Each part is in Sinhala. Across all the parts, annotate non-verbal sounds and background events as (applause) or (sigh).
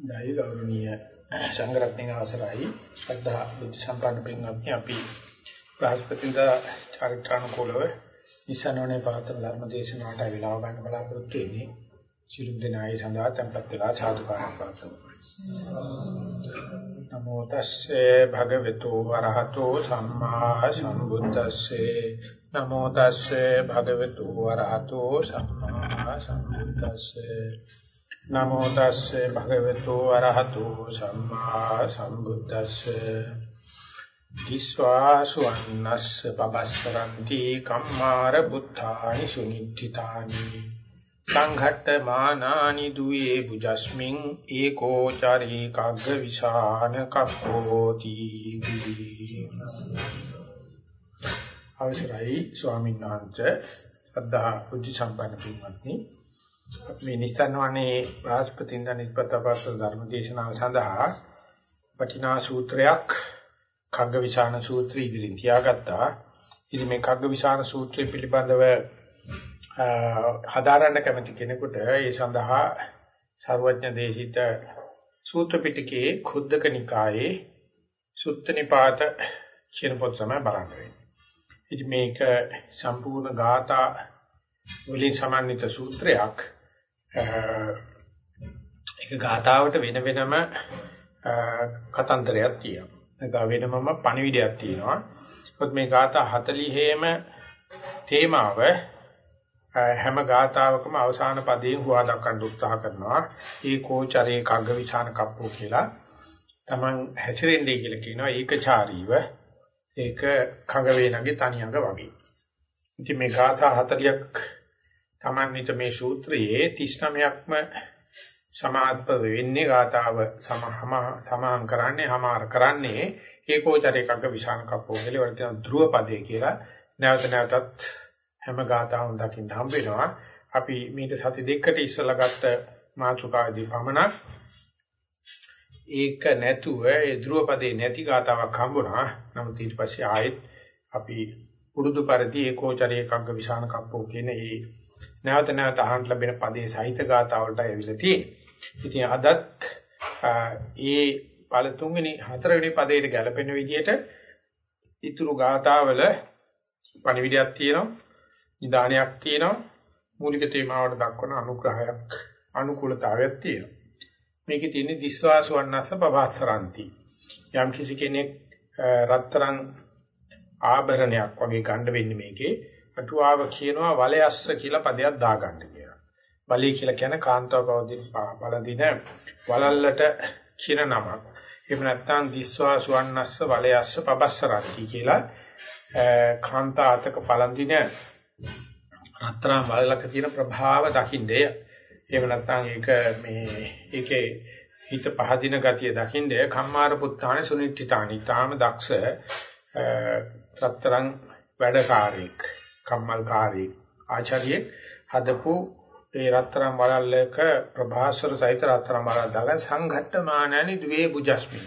දෛ ගෞරවනීය සංග්‍රහණයේ අවසරයි. ශ්‍රද්ධා බුද්ධ සම්පන්න පින්වත්නි අපි බ්‍රහස්පතින්දා චාරිත්‍රානුකූලව ඉස්සනෝනේ පාතන ධර්ම දේශනාවට විලාව ගන්න බලාපොරොත්තු වෙන්නේ. සිළු දෙනායි සඳහා tempත් වෙලා සාදුකාරයක් පාතමු නමෝ තස්සේ භගවතු වරහතෝ සම්මා සම්බුද්දස්සේ. නමෝ තස්සේ භගවතු වරහතෝ සම්මා සම්බුද්දස්සේ. නමෝ තස්සේ භගවතු අරහතු සම්මා සම්බුද්දස්සේ දිස්වාසුන්නස්ස පබස්සරන්ති කම්මාර බුද්ධානි සුනිත්ථිතානි සංඝට්ඨමානානි දුවේ බුජස්මින් ඒකෝ චරී කග්ග විසාන කප්පෝති අවසරයි ස්වාමීන් වහන්සේ සද්ධා බුද්ධ සම්පන්න පින්වත්නි. මේ නිස්සන්නවනේ බ්‍රහස්පතින්ද නිස්පතපස්ස ධර්ම දේශනාව සඳහා වටිනා සූත්‍රයක් කග්ගවිශාන සූත්‍රය ඉදිරින් තියාගත්තා. ඉතින් මේ කග්ගවිශාන සූත්‍රය පිළිබඳව හදාරන්න කැමති කෙනෙකුට ඒ සඳහා සර්වඥ දේශිත සූත්‍ර පිටකයේ ඛුද්දක නිකායේ සුත්ත නිපාත කියන පොත් තමයි බලන්න වෙන්නේ. ඉතින් මේක සම්පූර්ණ ගාථා වලින් සමන්විත සූත්‍රයක්. ඒක ගාතාවට වෙන වෙනම කතන්දරයක් තියෙනවා. ඒක වෙනමම පණිවිඩයක් තියෙනවා. ඒත් මේ ගාථා 40ෙම තේමාව හැම ගාතාවකම අවසාන පදයෙන් හුවා දක්වන්න උත්සාහ කරනවා. ඒකෝචරේ කග්ගවිසාන කප්පෝ කියලා. Taman හැසිරෙන්නේ කියලා කියනවා ඒකචාරීව. ඒක කඟ වේනගේ තනියඟ වගේ. ඉතින් මේ ගාථා 40ක් තමන්විත මේ සූත්‍රයේ 39ක්ම සමාත්ම වෙන්නේ ගාතාව සමහම සමාන් කරන්නේ හමාර කරන්නේ ඒකෝචර එකක විසාන කප්පෝ කියලා. වල කියන ධ්‍රුව පදේ කියලා නැවත නැවතත් හැම ගාතාවම දකින්න හම්බ වෙනවා. අපි මේක සති දෙකකට ඉස්සලා ගත්ත මාතෘකාවේදී පමණක් ඒක නැතුව ඒ ධ්‍රුව පදේ නැති ගාතාවක් හම්බුණා. නමුත් ඊට පස්සේ ආයෙත් අපි පුරුදු පරිදි ඒකෝචර එකක විසාන කප්පෝ කියන ඒ නැවත නැවත අහන්න ලැබෙන පදේ සහිත ගාතාවලට ඇවිල්ලා තියෙන්නේ. ඉතින් අදත් ඒ පළ තුන්වෙනි හතරවෙනි පදයට ගැලපෙන විදිහට ඊතුරු ගාතාවල පණිවිඩයක් තියෙනවා, නිදානයක් තියෙනවා, මූලික තේමාවට දක්වන අනුග්‍රහයක්, අනුකූලතාවයක් තියෙනවා. මේකේ තියෙන්නේ දිස්වාසු වන්නස්ස පවාසරಂತಿ. යම් කිසි කෙනෙක් රත්තරන් ආභරණයක් වගේ ගන්න වෙන්නේ මේකේ අටුවාව කියනවා වලයස්ස කියලා පදයක් දාගන්න කියලා. වලී කියලා කියන්නේ කාන්තාව පවදින බලදින වලල්ලට කියන නමක්. එහෙම නැත්නම් දිස්වා සුවන්නස්ස වලයස්ස පබස්සරති කියලා කාන්තා අතක පළඳින රත්තරන් වලලක තියෙන ප්‍රභාව දකින්නේ. එහෙම නැත්නම් ඒක මේ ඒකේ හිත පහදින ගතිය දකින්නේ කම්මාර පුත්තානේ සුනිට්ඨිතානි. තාම දක්ෂ රත්තරන් වැඩකාරයෙක්. කම්මල්කාරී ආචාර්යෙක් හදපු ඒ රත්තරන් වලල්ලක ප්‍රභාස්වර සහිත රත්තරන් වලල් දාලා සංඝට්ඨමානනි ද්වේ බුජස්මි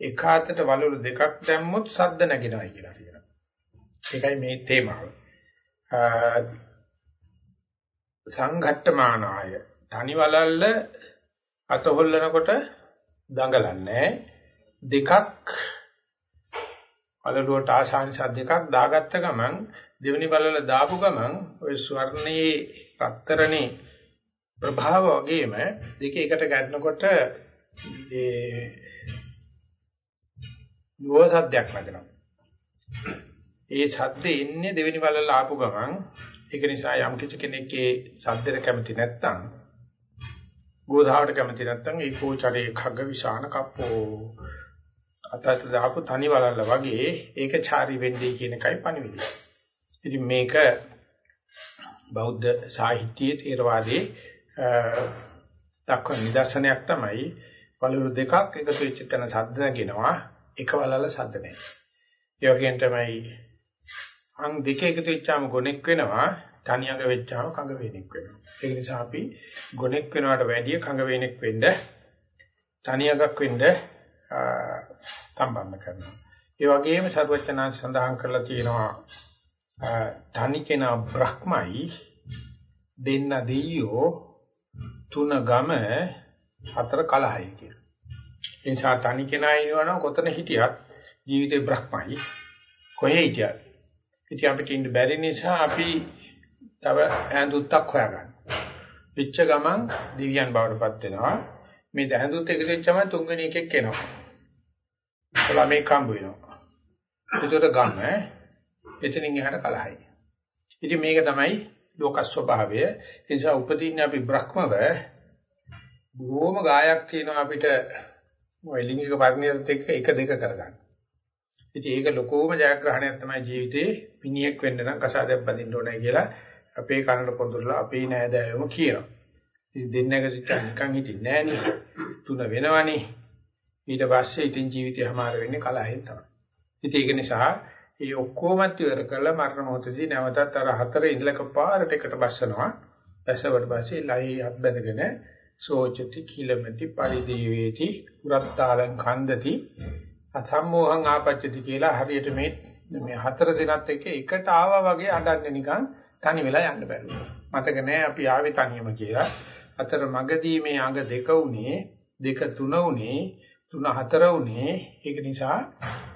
එකාතට වලලු දෙකක් දැම්මොත් සද්ද නැගෙනවයි කියලා කියනවා. ඒකයි මේ තේමාව. සංඝට්ඨමානාය තනි වලල්ල අත හොල්ලනකොට දඟලන්නේ දෙකක් වලලුවට ආශාංශ දෙකක් දාගත්ත ගමන් දෙවෙනි බලල දාපු ගමන් ওই ස්වර්ණයේ රත්තරනේ ප්‍රභාව වගේම දෙක එකට ගැටෙනකොට ඒ නුව සද්දයක් නැගෙනවා. ඒ සද්දේ ඉන්නේ දෙවෙනි බලල ආපු ගමන් ඒක නිසා යම් කිසි කෙනෙක්ගේ සද්දෙට කැමති නැත්නම් ගෝධාවට කැමති නැත්නම් ඒ කෝචරේ khග්ග විශාන කප්පෝ අතට දාපු තනි බලල්ල වගේ ඒක චාරි වෙන්නේ කියන එකයි පණිවිඩය. ඉතින් මේක බෞද්ධ සාහිත්‍යයේ තේරවාදී දක්වන නිදර්ශනයක් තමයි වලලු දෙකක් එකතු වෙච්ච තැන සද්ද නැගෙනවා එක වලල සද්ද නැහැ. ඒ වගේම තමයි අං දෙක එකතු වෙච්චාම ගොනෙක් වෙනවා තනි අඟ වෙච්චාම කඟ වේනෙක් වෙනවා. ඒ නිසා අපි ගොනෙක් වෙනවට වැඩිය කඟ වේනෙක් වෙන්න තනි අඟක් වෙන්න සම්බන්ධ කරනවා. ඒ වගේම සර්වචනාංශ සඳහන් කරලා තියෙනවා තනි කෙනා බ්‍රහ්මයි දෙන්න දෙයියෝ තුන ගම හතර කලහයි කියන. ඒ නිසා තනි කෙනා ඉන්නවනම් කොතන හිටියත් ජීවිතේ බ්‍රහ්මයි. කොහේ හිටියත්. ඉතින් අපිට ඉන්න බැරි නිසා අපි තව ඈඳුත්තක් හොයාගන්න. පිච්ච ගමන් දිව්‍යයන් බවටපත් වෙනවා. මේ දැහැඳුත් එකතු වෙච්චම තුන්වෙනි එකෙක් එනවා. ළමයි කම්බ වෙනවා. ඒකට ගන්න ඈ. එතනින් එහාට කලහයි. ඉතින් මේක තමයි ලෝක ස්වභාවය. ඒ නිසා උපදීන්නේ අපි බ්‍රහ්මව බොහොම ගායක් තියෙනවා අපිට ඔය ලිංගික පරිණතත් එක්ක එක දෙක කරගන්න. ඉතින් ඒක ලොකෝම ජයග්‍රහණයක් තමයි ජීවිතේ පිනියෙක් වෙන්න නම් කසාදයක් බඳින්න ඕනේ කියලා අපේ කනට පොඳුරලා අපේ නෑදෑයෝම කියනවා. ඉතින් දෙන්නක සිට නිකන් හිටින්නේ නෑනේ. තුන වෙනවනේ. ඊට පස්සේ ඉතින් ජීවිතය හමාර වෙන්නේ කලහෙන් තමයි. ඉතින් ඒක නිසා මේ ඔක්කොමත් ඉවර කරලා මරණ මොහොතදී නැවතත් අර හතර ඉඳලක පාරට එකට බස්සනවා. බැසවට පස්සේ ලයි හත් බැඳගෙන සෝචති කිලමති පරිදේවේති පුරත්තාලං කන්දති අසම්මෝහං ආපච්චති කියලා හරියට මේ මේ හතර දිනත් එක්ක එකට ආවා වගේ අඬන්නේ නිකන් තනි වෙලා යන්න බැරුව. මතක නෑ අපි ආවේ තනියම කියලා. අතර මගදී මේ අඟ දෙක උනේ දෙක තුන උනේ තුන හතර උනේ ඒක නිසා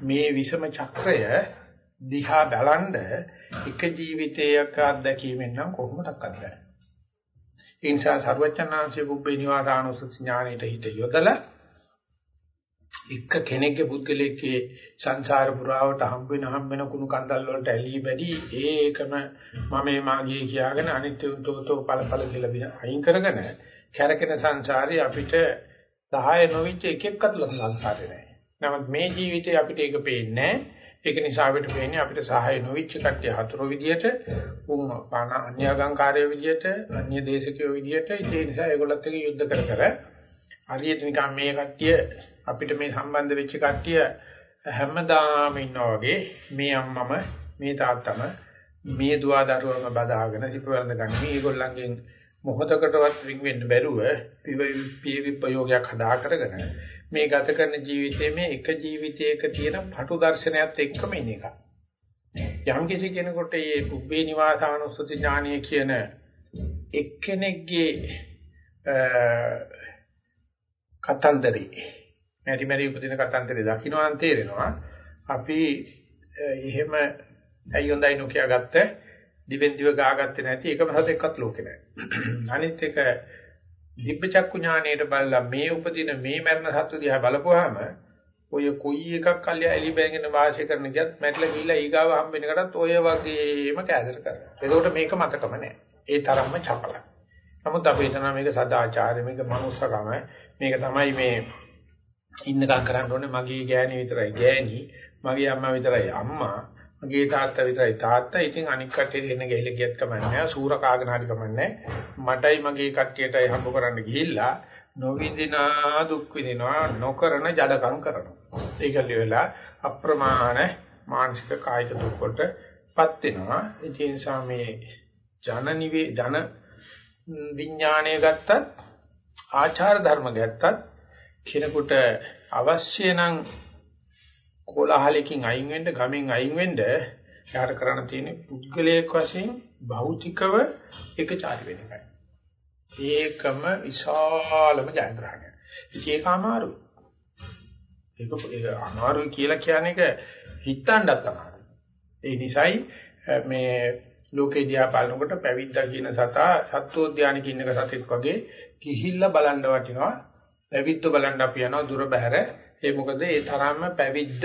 මේ විෂම චක්‍රය දිහා බලනද එක ජීවිතයක අත්දැකීමෙන් නම් කොහොමදක්වත් බෑ. ඒ නිසා සර්වචනාංශයේ බුබ්බේ නිවාදානුසුත් ඥානෙට හිත යොදලා එක කෙනෙක්ගේ පුද්ගලයේ සංසාර පුරාවට හම්බ වෙන හම්බ වෙන කුණු කන්දල් වලට ඇලී බැදී ඒකම මම මාගේ කියාගෙන අනිත්‍ය උතෝතෝ ඵලඵල කියලා බින අයින් කරගෙන කැරකෙන සංසාරේ අපිට 10 නොවිච්ච එකෙක්වත් සංසාරේ නැහැ. නමුත් මේ ජීවිතේ අපිට ඒක පේන්නේ නැහැ. ඒක නිසා අපිට වෙන්නේ අපිට සහාය නොවිච්ච කට්ටිය හතර විදියට උන් පාන අන්‍යගංකාරය විදියට අන්‍ය දේශකයෝ විදියට ඒ නිසා ඒගොල්ලත් එක්ක යුද්ධ කර කර හරියට නිකන් මේ කට්ටිය අපිට මේ සම්බන්ධ වෙච්ච කට්ටිය හැමදාම ඉන්නා වගේ මේ අම්මම මේ තාත්තම මේ දුව දරුවම බදාගෙන සිපවලඳ ගන්න මේගොල්ලන්ගෙන් මොහොතකටවත් රින් වෙන්න බැරුව පිය විපයෝගයක් හදා කරගෙන මේ ගත කරන ජීවිතයේ මේ එක ජීවිතයක තියෙන පටු දර්ශනයත් එක්කම ඉන්න එක. යම් කිසි කෙනෙකුට මේ පුබ්බේ නිවාසානුස්සති ඥානය කියන එක්කෙනෙක්ගේ කතන්දරේ මෙරි මෙරි උපදින කතන්දරේ දකින්න තේරෙනවා අපි එහෙම ඇයි හොඳයි නොකිය ගත්ත දිවෙන් දිව ගාගත්තේ නැති එකම සතෙක්වත් ලෝකේ නැහැ. (clears throat) අනිත් එක දිබ්බචක්කු ඥාණයට බලලා මේ උපදින මේ මරණ සත්තු දිහා බලපුවාම ඔය කොයි එකක් කල්ය එලි බැංගෙන වාසය කරන ගියත් මැట్లా ගිහිලා ඊගාව හම්බ වෙන එකටත් ඔය වගේම කැදර කරනවා. ඒකෝට මේක මතකම නැහැ. ඒ තරම්ම චපලයි. නමුත් අපි හිතනවා මේක සදාචාරය මේක මනුස්සකම මේක තමයි මේ ඉන්නකම් කරන්න ඕනේ මගේ ගෑණි විතරයි ගෑණි මගේ අම්මා විතරයි අම්මා මගේ තාත්තා විතරයි තාත්තා. ඉතින් අනික් කට්ටියට එන්න ගිහිල්ලා ගියත් කමන්නේ සූර කාගෙන හරි කමන්නේ මටයි මගේ කට්ටියටයි හම්බ කරන්න ගිහිල්ලා නොවිඳිනා දුක් විඳිනවා නොකරන ජඩකම් කරනවා. ඒක liwela අප්‍රමාණ මානසික කායික දුක් වලටපත් වෙනවා. ඒ නිසා මේ ජන නිවේ ජන විඥාණය ගත්තත් ආචාර ධර්ම ගත්තත් කෙනෙකුට අවශ්‍ය නම් කොලහලකින් අයින් වෙන්න, ගමෙන් අයින් වෙන්න යාට කරන්න තියෙන්නේ පුද්ගලයෙක් වශයෙන් භෞතිකව එකචාරි වෙන එකයි. ඒකම විශාලම ජයග්‍රහණයක්. ඒක අමාරුයි. ඒක ඒක අමාරුයි කියලා කියන එක හිතන්නත් අමාරුයි. ඒ නිසායි මේ ලෝකේ දිහා බලනකොට පැවිද්දා කියන සතා සත්වෝද්‍යානික ඉන්නක සතෙක් වගේ කිහිල්ලා බලන්න වටිනවා. පැවිද්ද බලන්න අපි යනවා දුර බැහැර ඒ මොකද ඒ තරම්ම පැවිද්ද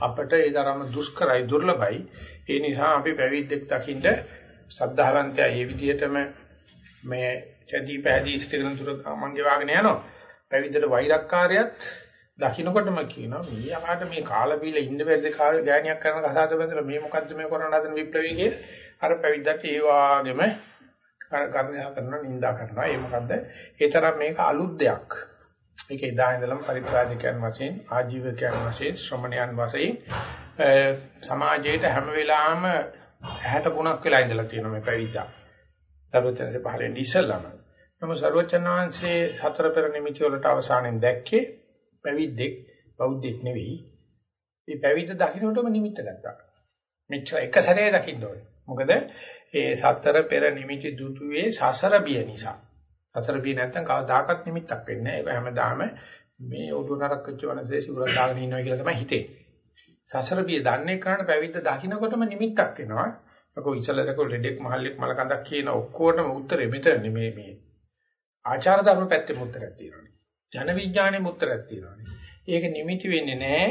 අපට ඒ තරම්ම දුෂ්කරයි දුර්ලභයි. ඒ නිසා අපි පැවිද්දෙක් දකින්න සද්ධාවන්තයා මේ විදිහටම මේ චදී පැහැදී සිටින තුර මංගේ වාගෙන යනවා. පැවිද්දට වෛරක්කාරයත් දකින්නකොටම කියනවා මේ අමාට මේ කාලා බීලා ඉන්න බැරිද? කාලේ ගෑණියක් කරන කතාවද බඳලා මේ මොකද්ද මේ කරන්න හදන විප්ලවී කිය අර පැවිද්දට ඒ වාගෙම කරණා කරනවා නිඳා කරනවා. ඒ මොකද්ද? ඒ තරම් මේක අලුත් දෙයක්. මේක එදා ඉඳලම පරිත්‍රාජකයන් වශයෙන් ආජීවකයන් වශයෙන් ශ්‍රමණයන් වශයෙන් සමාජයේ හැම වෙලාවෙම ඇහැට ගුණක් වෙලා ඉඳලා තියෙනවා මේ පැවිද්දා. සර්වචනසේ පහලෙන් ඉස්සල්ලාම. නමුත් සර්වචනාංශයේ සතර පෙර නිමිති වලට අවසානයෙන් දැක්කේ පැවිද්දෙක් බෞද්ධෙක් නෙවෙයි. මේ පැවිද්ද දකින්නටම නිමිත්ත ගත්තා. මෙච්චර එක සැරේ දකින්න ඕනේ. මොකද ඒ සතර පෙර නිමිති දුතුවේ සසර බිය නිසා. සතර බිය නැත්තම් කවදාකවත් නිමිත්තක් වෙන්නේ නැහැ. ඒක හැමදාම මේ ඔළුව නරක් වෙච්ච වනසේ සිවුරක් දාගෙන ඉන්නවා කියලා තමයි හිතෙන්නේ. සසර බිය දන්නේ කරාට පැවිද්ද දකින්නකොටම නිමිත්තක් වෙනවා. අකෝ ඉස්සලදකෝ ලෙඩෙක් මහල්ලෙක් මල කඳක් කියන ඔක්කොටම උත්තරෙ මෙතන මේ මේ ආචාර ධර්ම පැත්තේ උත්තරයක් තියෙනවා. ජන විඥානයේ උත්තරයක් තියෙනවා. ඒක නිමිති වෙන්නේ නැහැ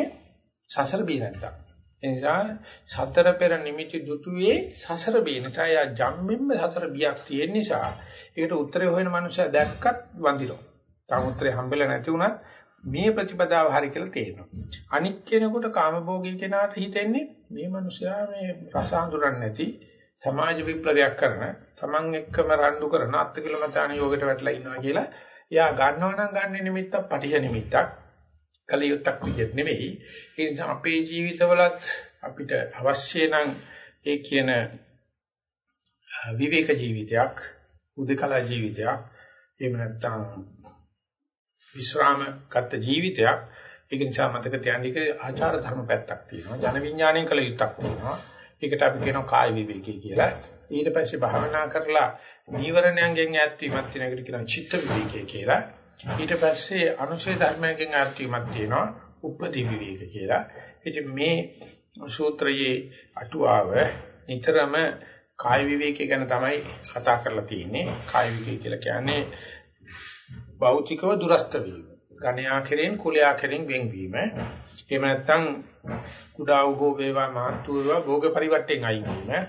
සසර බිය නැත්තම්. ඒ නිසා සතර පෙර නිමිති දුතුවේ සසර බිය නිසා යා ජම්මෙන්ම සතර බියක් තියෙන නිසා ඒකට උත්තරේ හොයන මනුස්සයා දැක්කත් වඳිනවා. තාම උත්තරේ හම්බෙලා නැති වුණත් මේ ප්‍රතිපදාව හරි කියලා තේරෙනවා. අනික් කෙනෙකුට කාමභෝගී කෙනාට හිතෙන්නේ මේ මිනිසයා මේ රස හඳුරන්නේ නැති සමාජ විප්ලවයක් කරන, Taman එක්කම රණ්ඩු කරන අත්කිලමතාන යෝගයට වැටලා ඉන්නවා කියලා. එයා ගන්නව නම් ගන්න නිමිත්තක් පටිඝ නිමිත්තක්. කලියුත්තක් විදිහට නෙවෙයි. ඒ නිසා අපේ ජීවිතවලත් අපිට අවශ්‍ය නම් ඒ කියන විවේක ජීවිතයක්, උදකලා ජීවිතයක්, එහෙම නැත්නම් විශ්‍රාම ගත ජීවිතයක්. ඒක නිසා මතක තියාගන්න එක ආචාර ධර්ම පැත්තක් තියෙනවා. ජන විඥාණයෙන් කළ යුත්තක් තියෙනවා. ඒකට අපි කියනවා කාය විවේකී කියලා. ඊට පස්සේ භාවනා කරලා නීවරණයන්ගෙන් ඈත් වීමත් වෙන එකට කියනවා චිත්ත විවේකී කියලා. ඊට පස්සේ අනුශේ ධර්මයෙන් ඈත් වීමක් තියෙනවා උපදී විවේක කියලා. ඉතින් මේ සූත්‍රයේ අටුවාව නිතරම කාය විවේකී ගැන තමයි කතා කරලා තියෙන්නේ. කාය විවේකී කියලා කියන්නේ භෞතිකව දුරස්ත වීම. ගණයා කෙරෙන් කුලයා කෙරෙන් වෙන්වීම. එහෙම නැත්නම් කුඩා වූ වේවා මහත් වූ වේවා භෝග පරිවර්තයෙන් අයින් වීම.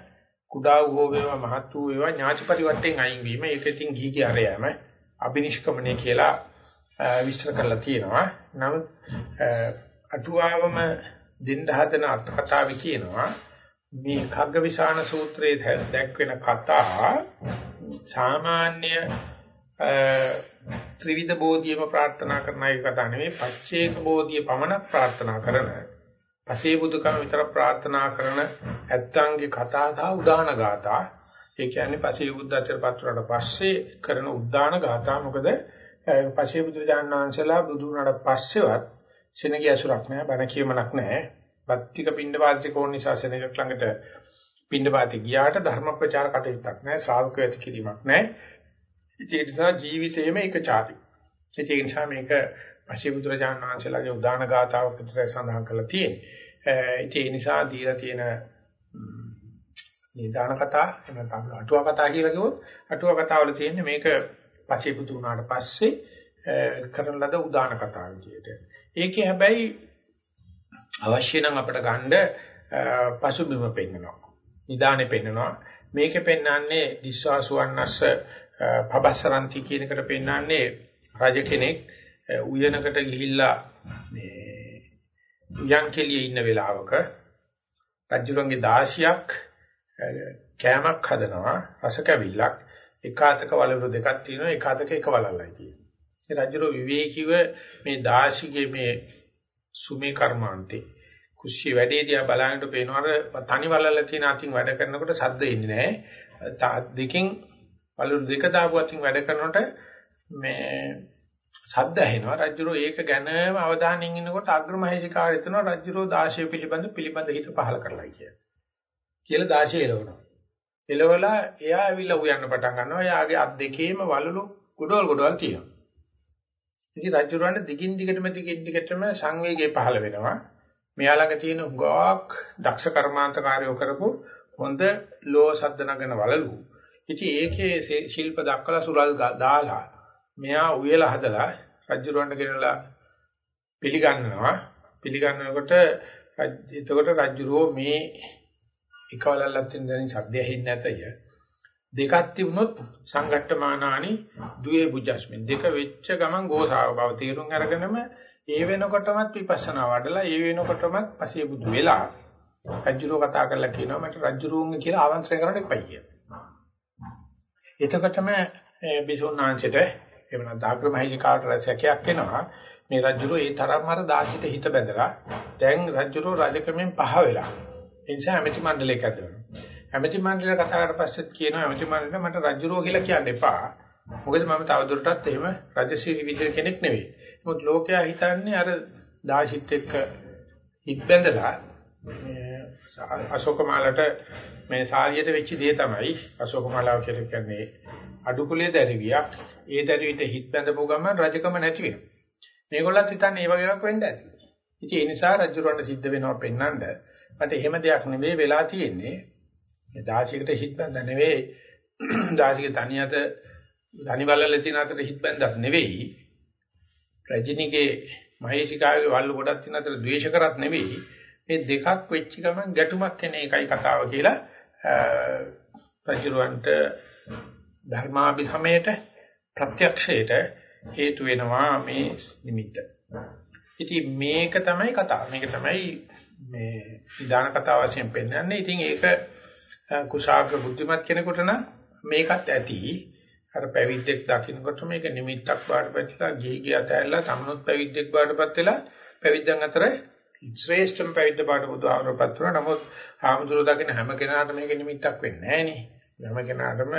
කුඩා වූ වේවා මහත් වූ වේවා ඥාති පරිවර්තයෙන් අයින් වීම. ඒක ඉතින් ගිහිගේ අරයම අබිනිෂ්ක්‍මණය කියලා විස්තර කරලා තියෙනවා. නමුත් අටුවාවම දෙන්න හදන අර්ථ කතාවේ කියනවා මේ කග්ගවිශාන සූත්‍රයේ දැක්වෙන කතා සාමාන්‍ය ත්‍රිවිධ බෝධියම ප්‍රාර්ථනා කරන එක කතා නෙවෙයි පච්චේක බෝධිය පමණක් ප්‍රාර්ථනා කරන පසේ බුදුකම විතර ප්‍රාර්ථනා කරන ඇත්තන්ගේ කතා දා උදාන ගාථා ඒ කියන්නේ පසේ බුද්ධත්වයට පත් පස්සේ කරන උදාන ගාථා මොකද පසේ බුදු දානංශලා බුදු වුණාට පස්සෙවත් සෙනගිය අසුරක් නැහැ බණ කියමනක් නැහැ බත්තික පින්ඩ වාසික ඕන නිසා සෙනගක් ළඟට පින්ඩ වාති ගියාට ධර්ම ප්‍රචාර කටයුත්තක් නැහැ ශ්‍රාවකයෝ ඇති කිරීමක් නැහැ ඒ නිසා ජීවිතේම එක චාරි. ඒ නිසා මේක පශිබුදුරජාණන් වහන්සේලාගේ උදාන ගාතාවක් විතර සඳහන් කරලා තියෙන්නේ. ඒ නිසා දීලා තියෙන නිදාන කතා නැත්නම් අටුවා කතා කියලා කිව්වොත් අටුවා කතාවල තියෙන්නේ මේක පශිබුදු වුණාට පස්සේ කරන ලද උදාන කතා විදියට. ඒකේ හැබැයි අවශ්‍ය නම් අපිට ගන්න පසුබිම පෙන්නනවා. නිදානේ පෙන්නනවා. මේකේ පෙන්වන්නේ දිස්වාසුවන්නස්ස පබස්සරන්ති කියන එකට පෙන්නන්නේ රජ කෙනෙක් උයනකට ගිහිල්ලා මේ උයන් කෙලියේ ඉන්න වෙලාවක රජුරන්ගේ 16ක් කෑමක් හදනවා රස කැවිල්ලක් එකාතක වලලු දෙකක් තියෙනවා එකාතක එක වලල්ලයි තියෙන්නේ. ඒ රජුර විවේකීව මේ 16ගේ මේ සුමේ කර්මාන්තේ කුෂ්‍ය වැඩේ දිහා බලනකොට පේනවා තනි වලල්ල තියෙන අතින් වැඩ කරනකොට සද්ද එන්නේ නැහැ. දෙකෙන් වලුරු දෙක දාපු අතින් වැඩ කරනකොට මේ සද්ද ඇහෙනවා රජුරෝ ඒක ගැනම අවධානයෙන් ඉන්නකොට අග්‍රමහේශිකාව හිතනවා රජුරෝ 16 පිළිබඳ පිළිබඳ හිත පහල කරලා කියලා. කියලා 16 එලවනවා. එලවලා එයා ඇවිල්ලා උයන්න පටන් ගන්නවා. එයාගේ අත් දෙකේම වලලු ගොඩවල් ගොඩවල් තියෙනවා. ඉතින් රජුරවන්ට දිගින් දිගටම දිගින් දිගටම සංවේගය පහළ වෙනවා. මෙයා ළඟ තියෙන හුඟක් දක්ෂ කර්මාන්තකාරයෝ කරපු හොඳ ලෝ සද්ද නගන වලලු ඉතින් ඒකේ ශිල්ප දක්වලා සුරල් දාලා මෙයා උයලා හදලා රජුරවන්ට ගෙනලා පිළිගන්නවා පිළිගන්නකොට එතකොට රජුරෝ මේ එකවලල්ලක් තියෙන දැනින් සද්ද ඇහෙන්නේ නැතය දෙකක් තිබුණොත් සංගට්ඨමානානි දුවේ බුජස්මින් දෙක වෙච්ච ගමන් ගෝසාව බව තීරුම් අරගෙනම ඒ වෙනකොටමත් විපස්සනා වඩලා ඒ වෙනකොටමත් පසේ බුදු වෙලා රජුරෝ කතා කරලා කියනවා මට රජුරුන්ගේ කියලා ආමන්ත්‍රණය කරන්න එපයි කියලා එතකොටම බිසෝනාංශයට එහෙම නැත්නම් ආග්‍රමහිකාට රැසකයක් එනවා. මේ රජුරෝ ඒ තරම් අර දාසිත හිත බැඳලා දැන් රජුරෝ රජකමෙන් පහ වෙලා. ඒ නිසා ඇමති මණ්ඩලයක් ඇදවෙනවා. ඇමති මණ්ඩලය කතා කරලා පස්සෙත් කියනවා ඇමති මණ්ඩලය මට රජුරෝ කියලා කියන්න එපා. මොකද මම තවදුරටත් එහෙම රජශීලී විදිහට කෙනෙක් නෙවෙයි. මොකද ලෝකයා හිතන්නේ අර දාසිත එක්ක හිට බැඳලා අශෝකමාලට මේ සාරියට වෙච්ච දේ තමයි අශෝකමාලාව කියලා කියන්නේ අඩු කුලයේ දැරිවියක්. ඒ දැරිවිට හිත බැඳපු ගමන් රජකම නැති වෙනවා. මේගොල්ලත් හිතන්නේ ඒ වගේ එකක් වෙන්න ඇති. ඉතින් ඒ නිසා රජුරවන්ට සිද්ධ වෙනවා පෙන්වන්න. මට එහෙම දෙයක් නෙවෙයි වෙලා තියෙන්නේ. මේ දාසියකට හිත බැඳ නෙවෙයි. (clears throat) දාසියක තනියට ධනිවලල තියෙන අතර හිත බැඳක් නෙවෙයි. රජිනිගේ මහේශිකාවේ වල්ලු ගොඩක් තියෙන අතර ද්වේෂ කරත් නෙවෙයි. මේ දෙකක් වෙච්ච ගමන් ගැටුමක් එන එකයි කතාව කියලා රජුරවන්ට ධර්මාභිසමයට ප්‍රත්‍යක්ෂයට හේතු වෙනවා මේ නිමිත්ත. ඉතින් මේක තමයි කතාව. මේක තමයි මේ නිදාන කතාව වශයෙන් පෙන්වන්නේ. ඉතින් ඒක කුශාග්‍ර බුද්ධිමත් කෙනෙකුට නම් මේකත් ඇති. අර පැවිද්දෙක් දකින්නකොට මේක නිමිත්තක් වාටපත්ලා ගිහි ගියත ඇල්ලලා තමනුත් පැවිද්දෙක් වාටපත් වෙලා පැවිද්දන් අතර ශ්‍රේෂ්ඨම පැවිද්ද පාට බුදුආමරපත් වුණා. නමුත් ආමුදුර දකින්න හැම කෙනාටම මේක නිමිත්තක් වෙන්නේ නැහැ නේ. හැම කෙනාටම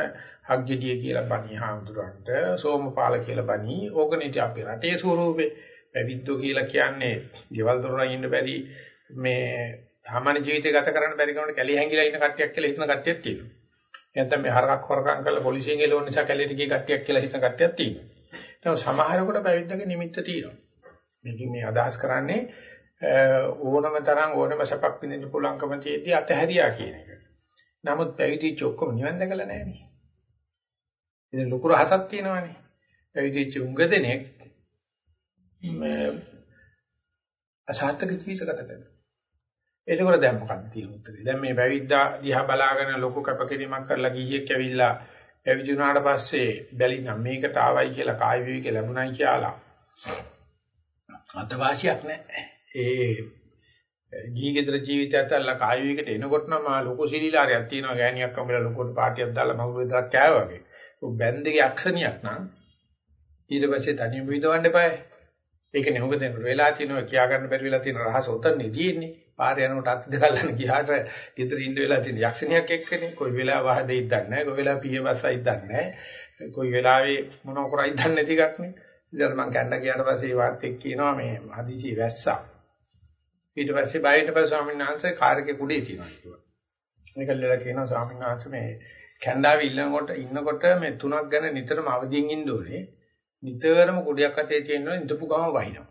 හග්ගෙඩිය කියලා බණී හාමුදුරන්ට සෝමපාල කියලා බණී ඕකනේ අපේ රටේ ස්වරූපේ පැවිද්දෝ කියලා කියන්නේ ගෙවල් දොරණ ඉන්න බැරි මේ සාමාන්‍ය ජීවිතය ගත කරන්න බැරි කෙනෙකුට කැලේ හැංගිලා ඉන්න කට්ටියක් කියලා හිතන කට්ටියක් තියෙනවා. නැත්නම් මේ හරකක් හොරකම් කරලා පොලිසියෙන් එළවන නිසා කැලේට ගිය කට්ටියක් කියලා හිතන කට්ටියක් තියෙනවා. ඒක සමහරකට පැවිද්දගේ නිමිත්ත තියෙනවා. මේකෙන් මේ අදහස් කරන්නේ ඕනම තරම් ඕනම සපක් පිළිඳ පුළුවන්කම තියෙද්දි අතහැරියා කියන එක. නමුත් පැවිදිච්ච ඔක්කොම නිවන් දැකලා නැහැ නේ. ඉතින් ලොකු රහසක් තියෙනවානේ. පැවිදිච්ච උඟ දෙනෙක් මේ අසාර්ථක ජීවිත ගත කරනවා. එතකොට දැන් මොකක්ද තියෙන උත්තරේ? දැන් මේ පැවිද්දා දිහා බලාගෙන ලොකු කැපකිරීමක් කරලා ගිහියෙක් ඇවිල්ලා පැවිදි වුණාට පස්සේ බැලිනම් මේකට ආවයි කියලා කාය විවික ලැබුණයි කියලා අතවාසියක් නැහැ. ඒ ගිහිගෙදර ජීවිතයත් අල්ල කාය විවිකට එනකොට නම් මා ලොකු සිලිලාරයක් තියෙනවා ගෑණියක් අම්බලා ලොකුට පාටියක් දාලා මහුරු විතරක් කෑවා වගේ. ඔය බැන්දගේ අක්ෂණියක් නම් ඊට පස්සේ තනියම විදවන්න එපායි. ඒක නේ මොකද වෙලා තියෙනවා කියා ගන්න බැරි වෙලා තියෙන රහස උතන්නේ තියෙන්නේ. පාරේ යනකොට අත් දෙක ගන්න ගියාට ගෙදර ඉන්න වෙලා තියෙන යක්ෂණියක් එක්කනේ. කොයි වෙලාව වහදෙයිද දන්නේ නැහැ. කොයි වෙලාව පියවස්සයිද දන්නේ නැහැ. කොයි වෙලාවේ මොනව කරයිද දන්නේ නැති එකක් නේ. ඉතින් මම කන්න ගියාට පස්සේ වාත් එක්ක කියනවා මේ හදිසි වැස්සා. ඊට පස්සේ බයිට පස්සේ ස්වාමීන් වහන්සේ කාර් එකේ කුඩේ තියෙනවා කිව්වා. මේකල්ලලා කියනවා ස්වාමීන් වහන්සේ මේ කැන්ඩාවේ ඉන්නකොට ඉන්නකොට මේ තුනක් ගැන නිතරම අවදියෙන් ඉන්න ඕනේ. නිතරම කුඩයක් අතේ තියෙනවා ඉඳපු ගම වහිනවා.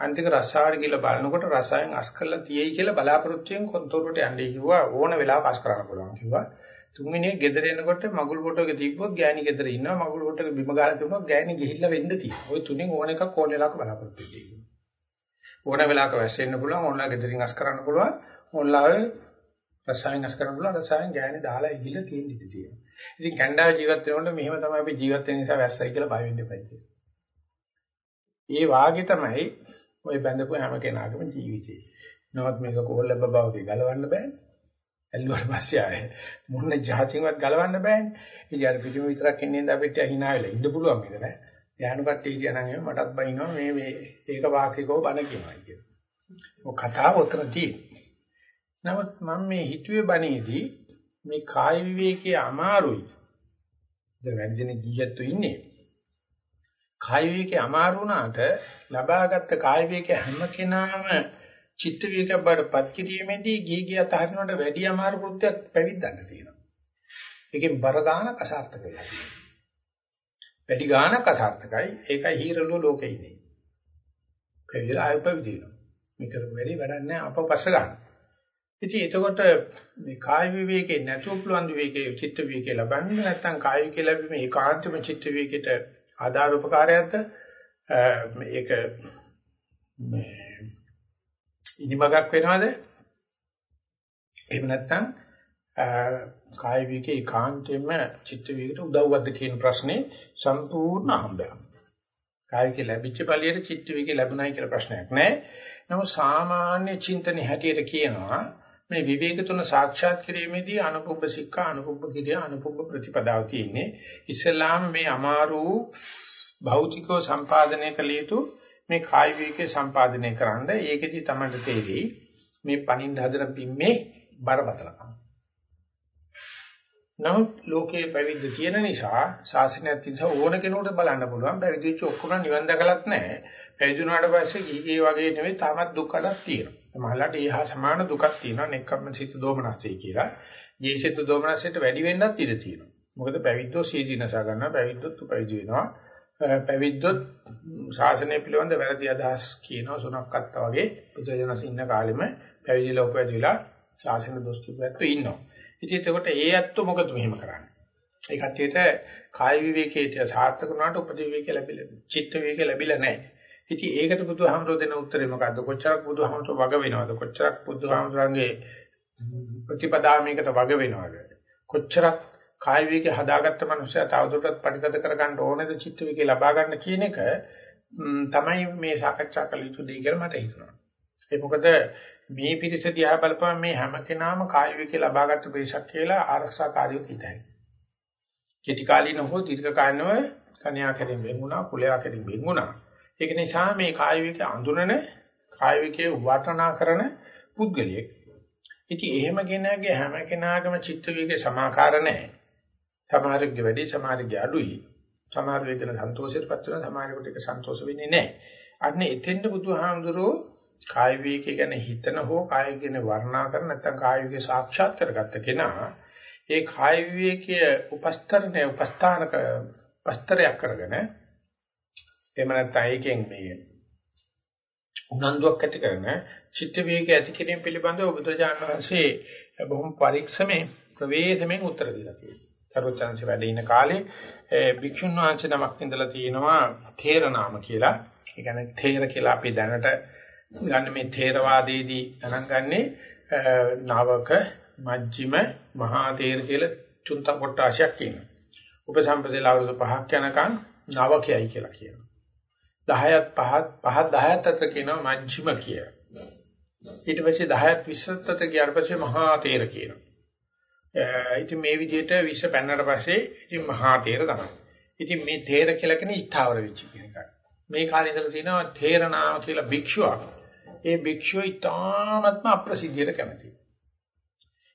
අන්තික රසායන කියලා බලනකොට රසායන අස් කරලා තියෙයි කියලා බලාපොරොත්තුෙන් කොන්තෝරුවට යන්නේ කිව්වා. ඕන වෙලාවක අස් කරන්න පුළුවන් කිව්වා. තුන්වෙනියේ ගෙදර එනකොට මගුල් ෆොටෝක තිබ්බොත් ගෑණි ගෙදර ඉන්නවා. මගුල් ෆොටෝක බිම ගහලා තිබ්බොත් ගෑණි ගිහිල්ලා වෙන්න තියෙනවා. ඔය තුනෙන් ඕන එකක් ඕන වෙලාවක බලාපොරොත්තු වෙන්න ඕන වෙලාවක වැස් වෙන්න පුළුවන් ඕනලා ගෙදරින් අස් කරන්න පුළුවන්. ඕනලාවේ රසායන අස් කරන්න පුළුවන්. රසායන ගෑණි දාලා ඉහිල්ලා තියෙන ඉඳී තියෙනවා. ඉතින් කැනඩාවේ ජීවත් වෙනකොට මෙහෙම තමයි අපි ජීවත් වෙන නිසා වැස්සයි කියලා බය වෙන්න එපා කියලා. ඒ වාගේ තමයි ওই බැඳපු හැම කෙනාගේම ජීවිතේ. නවත් මේක කොල්ල බබවගේ ගලවන්න බෑනේ. ඇල්ලුවාට පස්සේ ආයේ මොන જાතියවත් ගලවන්න බෑනේ. ඉතින් අර පිටිම විතරක් ඉන්නේ ඉඳ අපිට hina වෙලා ඉන්න පුළුවන් මේක නෑ. යානු කට්ටිය කියනනම් එහෙම මටත් බයිනවා මේ මේ ඒක වාක්‍යිකව බණ කියනවා කියලා. ඔය කතාව උතර තියෙන්නේ. නමුත් මම මේ හිතුවේ බණේදී මේ කාය විවේකයේ අමාරුයි. දැන් වැන්ජනේ ගියත් ඉන්නේ. කාය විවේකේ අමාරු වුණාට ලබාගත් කාය විවේකේ හැම කෙනාම චිත්ත විවේකයක් බාටපත් කිරීමේදී ගිහි ගිය අතහරිනවට වැඩි අමාරු කෘත්‍යයක් පැවිද්දන්න තියෙනවා. ඒකෙන් බර ගානක් අසාර්ථක වෙලා තියෙනවා. වැඩි ගානක් අසාර්ථකයි. ඒකයි හීරලුව ලෝකේ ඉන්නේ. පැවිදිලා ආයෙ පැවිදිනවා. මේකට වැඩි වැඩක් නැහැ අපපස්ස ගන්න. ඉතින් එතකොට මේ කාය විවේකේ නැතුව පුළුවන් විවේකේ චිත්ත විවේකේ ලබන්නේ නැත්නම් කාය විවේකේ ලැබීම ඒකාන්තම චිත්ත විවේකයට ආධාර උපකාරයක්ද මේක මේ ඉනිමගක් වෙනවද එහෙම නැත්නම් කාය විකේ ඒකාන්තයෙන්ම චිත්ත විකේට උදව්වක්ද කියන ප්‍රශ්නේ සම්පූර්ණ හම්බයක්. කාය විකේ ලැබිච්ච පළියට චිත්ත විකේ ලැබුණයි කියලා ප්‍රශ්නයක් නැහැ. නමුත් සාමාන්‍ය චින්තනයේ හැටියට කියනවා මේ විවේක තුන සාක්ෂාත් කිරීමේදී අනුපුබ්බ සික්ඛා අනුපුබ්බ කිරිය අනුපුබ්බ ප්‍රතිපදාව තියෙන්නේ. ඉස්ලාම් මේ අමාරු භෞතිකව සම්පාදනය කළ යුතු මේ කාය විවේකේ සම්පාදනය කරන්න. ඒකෙදි තමයි තේරෙයි මේ පණින්න හදන පිම්මේ බරපතලකම. නමුත් ලෝකයේ පැවිද්ද තියෙන නිසා ශාසනයත් නිසා ඕන කෙනෙකුට බලන්න පුළුවන් පැවිදිච්ච ඔක්කොම නිවන් දැකලත් නැහැ. පැවිදි වුණාට පස්සේ ගිහිගේ වගේ නෙවෙයි තාමත් දුක්කටක් තියෙනවා. මහලට ඊහා සමාන දුකක් තියෙනවා නෙක්කම්ම සිත දෝමනස්සේ කියලා. ජීසිත දෝමනස්සේට වැඩි වෙන්නත් ඉඩ තියෙනවා. මොකද පැවිද්දෝ සීදීනස ගන්නවා පැවිද්දොත් උපවිදි වෙනවා. පැවිද්දොත් ශාසනය පිළිබඳ වැරදි අදහස් කියනවා සුණක්කත්ත වගේ පුදුජනස ඉන්න කාලෙම පැවිදිලා උපවිදිලා ශාසන දොස් කිව්වැත්තෝ ඉන්නවා. ඉතින් එතකොට ඒ ඇත්තෝ මොකද මෙහෙම කරන්නේ? ඒ කට්ටියට කාය විවේකයේ සාර්ථක වුණාට උපදී විවේක ලැබිලා චිත්ත විවේක ලැබිලා නැහැ. ඉතින් ඒකට බුදුහාමරෝ දෙන උත්තරේ මොකද්ද? කොච්චරක් බුදුහාමරෝ වග වෙනවද? කොච්චරක් බුදුහාමරන්ගේ ප්‍රතිපදාමයකට වග වෙනවද? කොච්චරක් කාය විවේක හදාගත්ත මනුස්සයා තවදුරටත් පරිතද කරගන්න ඕනේද චිත්ත විවේක ලබා ගන්න කියන එක තමයි මේ සාකච්ඡා කළ යුතු දෙය කියලා මට හිතෙනවා. ඒ මොකද මේ පිරිස දිහා බලපුවම මේ හැම කෙනාම කාය විවේක ලබාගත් පිරිසක් කියලා ආරක්ෂාකාරීව හිතයි. කෙටි කාලින හෝ දීර්ඝ කාලිනව කන්‍යා කෙරෙන් වෙන් වුණා, කුලයා කෙරෙන් වෙන් වුණා. ඒක නිසා මේ කාය විවේක අඳුනන කාය විවේකේ වර්ණනා කරන පුද්ගලයෙක්. ඉතින් එහෙම කෙනාගේ හැම කෙනාගේම චිත්ත විවේකේ සමාකාර නැහැ. සමහරෙක්ගේ වැඩි සමහරෙක්ගේ අඩුයි. සමහර වේදන සන්තෝෂයටපත් වෙනවා සමහරෙකුට ඒක සන්තෝෂ වෙන්නේ නැහැ. අන්න එතෙන්ද බුදුහාමුදුරෝ කාය විවේකී ගැන හිතන හෝ කාය ගැන වර්ණනා කරන නැත්නම් කාය විවේකී සාක්ෂාත් කරගත්ත කෙනා ඒ කාය විවේකයේ උපස්තරණය උපස්ථානක පස්තරයක් කරගෙන එහෙම නැත්නම් ඒකෙන් මේ උනන්දුවක් ඇති කරන චිත්ත විවේක ඇති කිරීම පිළිබඳව බුදුජානක වහන්සේ බොහොම පරික්ෂමේ ප්‍රවේශමෙන් උත්තර දීලා තියෙනවා. සර්වචන්සේ වැඩ ඉන කාලේ භික්ෂුන් වහන්සේ නමක් ඉඳලා තියෙනවා තේර නාම කියලා. ඒ කියන්නේ තේර කියලා අපි දැනට ගන්න මේ තේරවාදයේදී ගණන් ගන්නේ නවක මජ්ක්‍ධිම මහා තේර කියලා චුන්ත කොටාශයක් කියනවා. උපසම්පදේලා අවුරුදු 5ක් යනකම් නවකයයි කියලා කියනවා. 10ත් 5ත් 5ත් 10ත් අතර කියනවා මජ්ක්‍ධිම කියලා. ඊට පස්සේ 10ත් 20ත් අතර ගියාට පස්සේ මහා තේර කියනවා. ඉතින් මේ විදිහට විශ්ව පැන්නට පස්සේ ඉතින් මහා තේර තමයි. ඉතින් මේ තේර කියලා කියන්නේ ස්ථාවර වෙච්ච කෙනෙක්. මේ කාලේ ඉඳලා තියෙනවා තේරනාම කියලා භික්ෂුවක්. ඒ භික්ෂුව ඉතාමත්ම අප්‍රසිද්ධියට කැමතියි.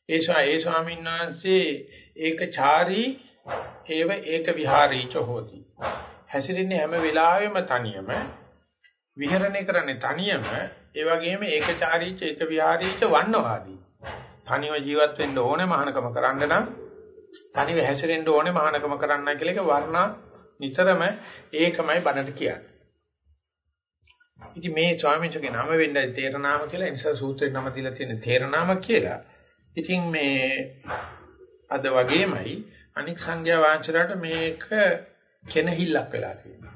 ඒ ඒ ස්වාමීන් වහන්සේ ඒකචාරී ඒව ඒක විහාරීච හෝති. හැසිරෙන්නේ හැම වෙලාවෙම තනියම විහරණය කරන්නේ තනියම ඒ වගේම ඒකචාරීච ඒක විහාරීච වන්නවාදී. තනිව ජීවත් වෙන්න ඕනේ මහානකම කරන්න නම් තනිව හැසිරෙන්න ඕනේ මහානකම කරන්න කියලා එක වර්ණා නිතරම ඒකමයි බණට කියන්නේ. ඉතින් මේ ස්වාමීන්ගේ නම වෙන්නයි තේරනාම කියලා නිසා සූත්‍රේ නම දීලා තියෙන තේරනාම කියලා. ඉතින් මේ අද වගේමයි අනික් සංඥා වාචරයට මේක කෙනහිල්ලක් වෙලා තියෙනවා.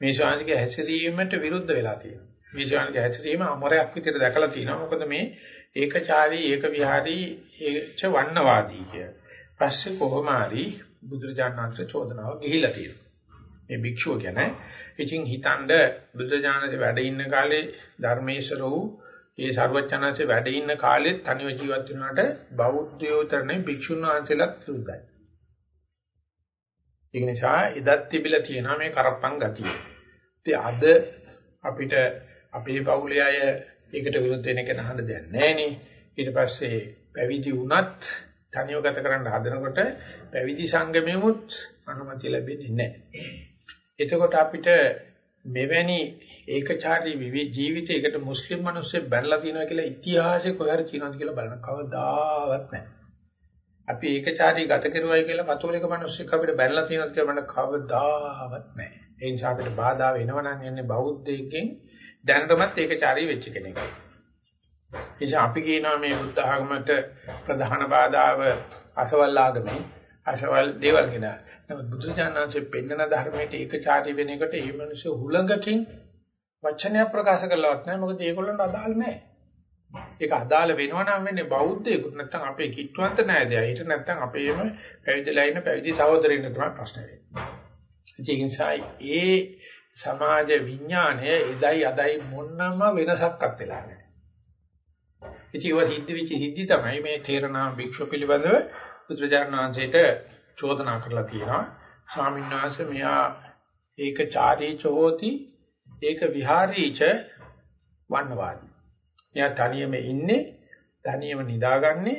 මේ ශාන්තික හැසිරීමට විරුද්ධ වෙලා තියෙනවා. මේ ශාන්තික හැසිරීම අමරයක් විදිහට දැකලා තියෙනවා. මොකද මේ ඒකචාරී ඒක විහාරී ඒච වන්නවාදී කිය. පස්සේ කොහොම හරි බුදුරජාණන් වහන්සේ චෝදනාව ගිහිලා තියෙනවා. මේ භික්ෂුව කියන්නේ ඉතින් හිතනද බුදුරජාණන්සේ වැඩ ඉන්න කාලේ ධර්මේශ්වර වූ ඒ ਸਰවඥාන්සේ වැඩ ඉන්න කාලෙත් තනිව ජීවත් වෙනාට බෞද්ධයෝතරනේ භික්ෂුන් වහන්සේලාත් විරුද්ධයි. ඒ නිසා ඉදත් තිබිලා තියෙනවා මේ කරප්පන් ගතිය. ඉතින් අද අපිට අපේ පවුලේ අය ඒකට විරුද්ධ වෙන එක නහන්න දෙයක් නැහැ ඊට පස්සේ පැවිදි වුණත් තනියව ගත කරන්න හදනකොට පැවිදි සංගමෙමුත් අනුමැතිය ලැබෙන්නේ නැහැ. එතකොට අපිට මෙවැනි ඒකචාරී ජීවිතයකට මුස්ලිම් මිනිස්සු බැනලා තියෙනවා කියලා ඉතිහාසයේ කොහරි තියෙනවද කියලා බලන කවදාවත් නැහැ. අපි ඒකචාරී ගත කරුවයි කියලා කතෝලික මිනිස්සු අපිට බැනලා තියෙනවද කියලා බලන කවදාවත් නැහැ. ඒ නිසා අපිට බාධා වෙනවනම් යන්නේ බෞද්ධයෙක්ගෙන් දැනටමත් ඒකචාරී වෙච්ච කෙනෙක්. එනිසා අපි කියනවා මේ බුද්ධ ආගමට ප්‍රධාන බාධාව අසවල් ආගමයි අසවල් දේවල් කියන. නමුත් බුදුචානන්සේ පෙන්වන ධර්මයට ඒකචාරී වෙන එකට මේ මිනිස්සු හුලඟකින් වචනයක් ප්‍රකාශ කළවත් නැහැ. මොකද ඒගොල්ලන්ට අදාළ නැහැ. ඒක අදාළ වෙනවා නම් වෙන්නේ බෞද්ධයෙකුට නැත්නම් අපේ කිට්ටුවන්ත නෑදෑ. ඊට නැත්නම් අපේම පැවිදිලා ඉන්න පැවිදි සහෝදරින්න තමයි ප්‍රශ්නේ වෙන්නේ. ඒ නිසා ඒ සමාජ විඥානය එදයි අදයි මොනම වෙනසක්වත් වෙලා නැහැ. ඉතින් ඒ සිද්ධ වෙච්ච සිද්ධි තමයි මේ තේරනා භික්ෂුව පිළිබඳව බුදුරජාණන් වහන්සේට චෝදනා කරලා තියෙනවා. ස්වාමීන් වහන්සේ මෙයා ඒක චාරීච හෝති ඒක විහාරීච වන්නවාදී. මෙයා තනියම ඉන්නේ තනියම නිදාගන්නේ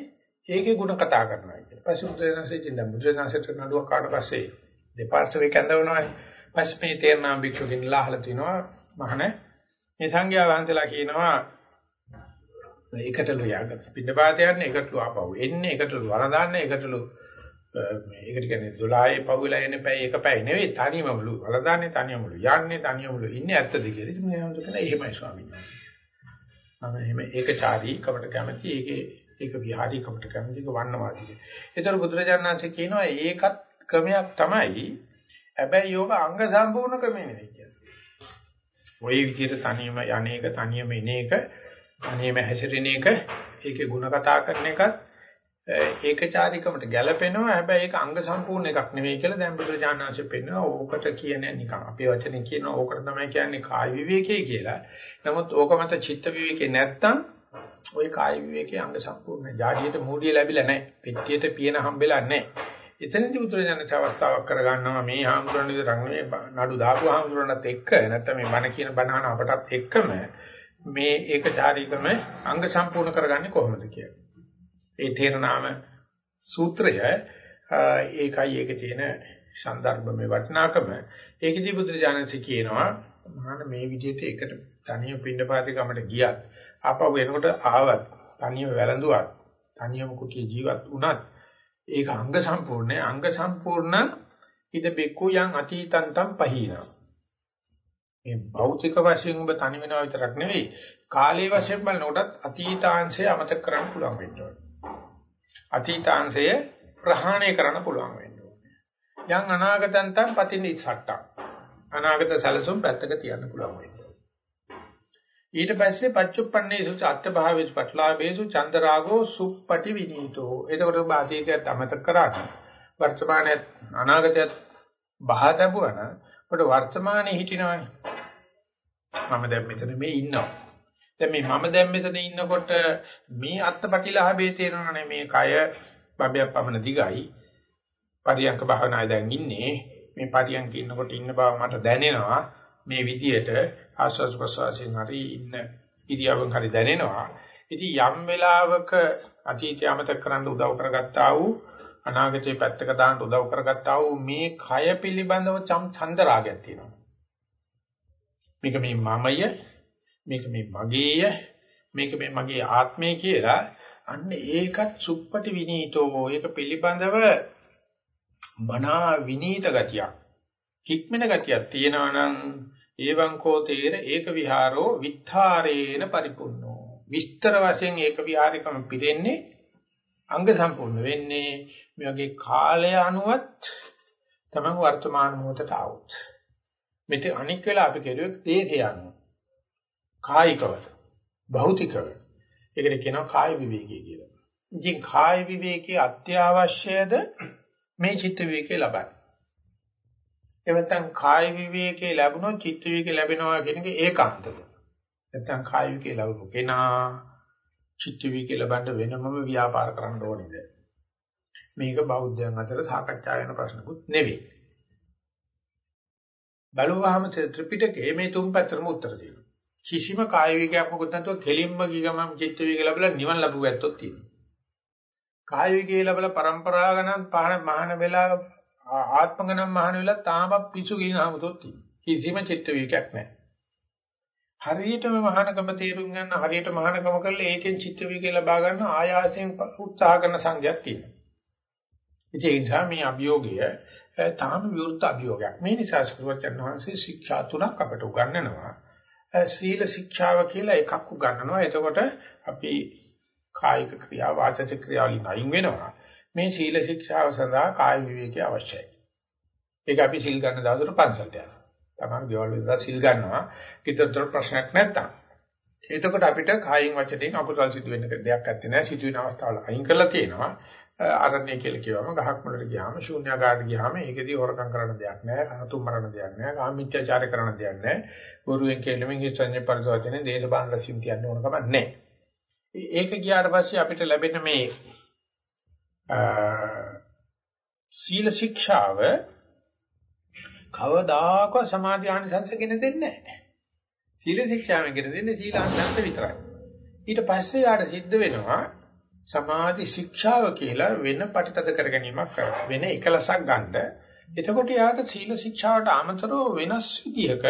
ඒකේ ಗುಣ කතා කරනවා කියලා. පස්සේ බුදුරජාණන්සේ කියන බුදුරජාණන්සේට නඩුවක් කාට පස්සේ දෙපාර්ශ්වයේ කැඳවනවා. පස්සේ මේ තේරනාම් භික්ෂුකින් අහලා තිනවා මහණ මේ සංඝයා වහන්සේලා කියනවා එකටලු යගත් පිටපාත යන්නේ එකටලු ආපහු එන්නේ එකටලු වරදාන්නේ එකටලු මේකට කියන්නේ 12 පහුවෙලා එන පැය එක පැය නෙවෙයි තනියමලු වලදාන්නේ තනියමලු යන්නේ තනියමලු ඉන්නේ ඇත්තද කියලා. ඉතින් මම හිතන එහෙමයි ස්වාමීන් වහන්සේ. මම එහෙම ඒකචාරී කමට කැමති ඒකේ ඒක විහාරී කමට කැමති ඒක වන්නවාදී. ඒතර බුදුරජාණන්සේ කියනවා ඒකත් ක්‍රමයක් තමයි. හැබැයි යෝග අංග සම්පූර්ණ ක්‍රමෙ නෙවෙයි කියන්නේ. ওই විදිහට තනියම යන්නේක තනියම ඉන එක තනියම හැසිරෙන එක ඒකේ ಗುಣ කතා කරන එකත් ඒකචාරිකමට ගැළපෙනවා හැබැයි ඒක අංග සම්පූර්ණ එකක් නෙවෙයි කියලා දැන් බුදුරජාණන්සේ පෙන්වනවා ඕකට කියන්නේ නිකන් අපේ වචනේ කියනවා ඕකට තමයි කියන්නේ කාය විවේකයේ කියලා. නමුත් ඕක මත චිත්ත විවේකේ නැත්තම් ওই කාය විවේකයේ අංග සම්පූර්ණ. ජාඩියට මූලිය ලැබිලා නැහැ. පෙට්ටියට පියන හම්බෙලා නැහැ. එතනදී බුදුරජාණන්සේ අවස්ථාවක් කරගන්නවා මේ හාමුදුරන් විතරක් නෙවෙයි නඩු දාපු හාමුදුරන්වත් එක්ක නැත්නම් මේ මන කියන බණහන අපටත් එක්කම මේ ඒකචාරීකම අංග සම්පූර්ණ කරගන්නේ කොහොමද කියලා. ඒ තේරනාම සූත්‍රය ඒකයි ඒක තියෙන සන්දර්භමේ වටිනාකම. ඒකදී බුදුරජාණන්සේ කියනවා මහාන මේ විදිහට එකට තනියම පින්නපාති ගමට ගියත් ආපහු එනකොට ආවත් තනියම වැළඳුවත් තනියම කුටියේ ජීවත් වුණත් ඒක අංග සම්පූර්ණයි. අංග සම්පූර්ණ ඉද බෙකු යන් අතීතන්තම් පහිනා. මේ භෞතික වශයෙන් ඔබ තනි වෙනවා විතරක් නෙවෙයි කාලයේ වශයෙන් බලනකොටත් අතීතාංශය අමතක කරන්න පුළුවන් වෙනවා අතීතාංශය ප්‍රහාණය කරන්න පුළුවන් වෙන්න ඕනේ. යම් අනාගතයන් තම් පතින් ඉස්සට්ටක්. අනාගත සැලසුම් පැත්තක තියන්න පුළුවන් වෙන්න ඊට පස්සේ පච්චුප්පන්නේසු අත්ථභාවේසු පටලාභේසු චන්දරාගෝ සුප්පටි විනීතෝ. එතකොට ඔබ අතීතයත් අමතක කරාට වර්තමානයේත් අනාගතයත් බහා තබුවා නම් ඔබට වර්තමානයේ හිටිනවනේ. මම දැන් මෙතන මේ ඉන්නවා. දැන් මේ මම දැන් මෙතන ඉන්නකොට මේ අත්පටිලාභයේ තේරෙනවනේ මේ කය බබයක් පමණ දිගයි. පරියංක භාවනාවේ දැන් ඉන්නේ. මේ පරියංක ඉන්නකොට ඉන්න බව මට දැනෙනවා. මේ විදියට ආස්වාද ප්‍රසවාසයෙන් හරි ඉන්න ඉරියව්වෙන් හරි දැනෙනවා. ඉතින් යම් වෙලාවක අතීතය අමතක කරන්න උදව් කරගත්තා වූ අනාගතේ පැත්තක දාන්න උදව් කරගත්තා වූ මේ කය පිළිබඳව ඡන්ද රාගයක් තියෙනවා. මේක මේ මමය මේක මේ මගේය මේක මේ මගේ ආත්මය කියලා අන්න ඒකත් සුප්පටි විනීතෝ. ඒක පිළිබඳව මනා විනීත ගතියක් හික්මන ගතියක් තියෙනවා නම් ඒවං කෝ තේර ඒක විහාරෝ විත්තරේන පරිපූර්ණෝ. විස්තර වශයෙන් ඒක විහාරිකම පිරෙන්නේ අංග සම්පූර්ණ වෙන්නේ මේ වගේ කාලය අනුවත් තමන් වර්තමාන මොහොතට આવුත්. මෙතන අනික් වෙලා අපි කෙරුවේ දේහය අනුව කායිකව භෞතිකව ඒකට කියනවා කාය විවේකී කියලා. ඉතින් කාය විවේකී අත්‍යවශ්‍යද මේ චිත්ත විවේකේ ලබන්න. එවතන් කාය විවේකේ ලැබුණොත් චිත්ත විවේකේ ලැබෙනවා කියන එක ඒකාන්තද. නැත්නම් කාය විවේකේ ලැබුණු කෙනා චිත්ත විවේකේ ලබන්න වෙනමම ව්‍යාපාර කරන්න ඕනේද? මේක බෞද්ධයන් අතර සාකච්ඡා වෙන ප්‍රශ්නකුත් නෙවෙයි. බලුවාම ත්‍රිපිටකයේ මේ තුන් පැත්තටම උත්තර දෙනවා. කිසිම කාය විකයක් මොකද නැතුව කෙලින්ම ගිගමම් චිත්ත වික ලැබලා නිවන් ලැබුව ඇත්තොත් තියෙනවා. කාය විකේ ලැබලා પરම්පරා ගණන් පහන මහාන වෙලා ආත්ම ගණන් මහාන වෙලා තාම පිසු ගිනහමතොත් තියෙනවා. කිසිම චිත්ත විකයක් නැහැ. හරියටම මහානකම තේරුම් ගන්න හරියට මහානකම කරලා ඒකෙන් චිත්ත විකේ ලබා ගන්න ආයාසයෙන් උත්සාහ කරන සංඥාවක් තියෙනවා. ඒ නිසා මේ අභියෝගය තාම විවෘත අභියෝගයක්. මේ නිසා සරුවචන් වහන්සේ ශික්ෂා තුනක් අපට උගන්වනවා. සීල ශික්ෂාව කියලා එකක් උගන්වනවා. එතකොට අපි කායික ක්‍රියා වාචික ක්‍රියා වලින් අයින් වෙනවා. මේ සීල ශික්ෂාව සඳහා කාය විවේකී අවශ්‍යයි. ඒක අපි සිල් ගන්න දවසට පන්සලට යනවා. තමයි ගෙවල් වල සිල් ගන්නවා. කිතරතර ප්‍රශ්නයක් නැත්තම්. එතකොට අපිට කායින් වචනෙන් අකුසල් සිදු වෙන්න දෙයක් නැත්තේ නෑ. සිදු වෙන අවස්ථාවල අයින් කරලා තියෙනවා. අරණ්‍ය කියලා කියවම ගහක් මුලට ගියාම ශූන්‍යාකාරට ගියාම ඒකෙදී හොරකම් කරන්න දෙයක් නැහැ හතුම් මරණ දෙයක් නැහැ කාමීත්‍යචාර කරන්න දෙයක් නැහැ. ගුරුවෙන් කෙලෙමින් සංජය පරිසවචනේ දේශපාලන රැසින් තියන්න ඕන කමක් නැහැ. ඒක ගියාට පස්සේ අපිට ලැබෙන මේ සීල ශික්ෂාව කවදාකවත් සමාධි ආනිසංසගෙන දෙන්නේ නැහැ. සීල ශික්ෂාවෙන් ගෙන දෙන්නේ සීලාංශ විතරයි. ඊට පස්සේ යාට සිද්ධ වෙනවා සමාධි ශික්ෂාව කියලා වෙන පටිතද කර ගැනීමක් කරනවා. වෙන එකලසක් ගන්න. එතකොට යාට සීල ශික්ෂාවට අමතරව වෙනස් විදිහක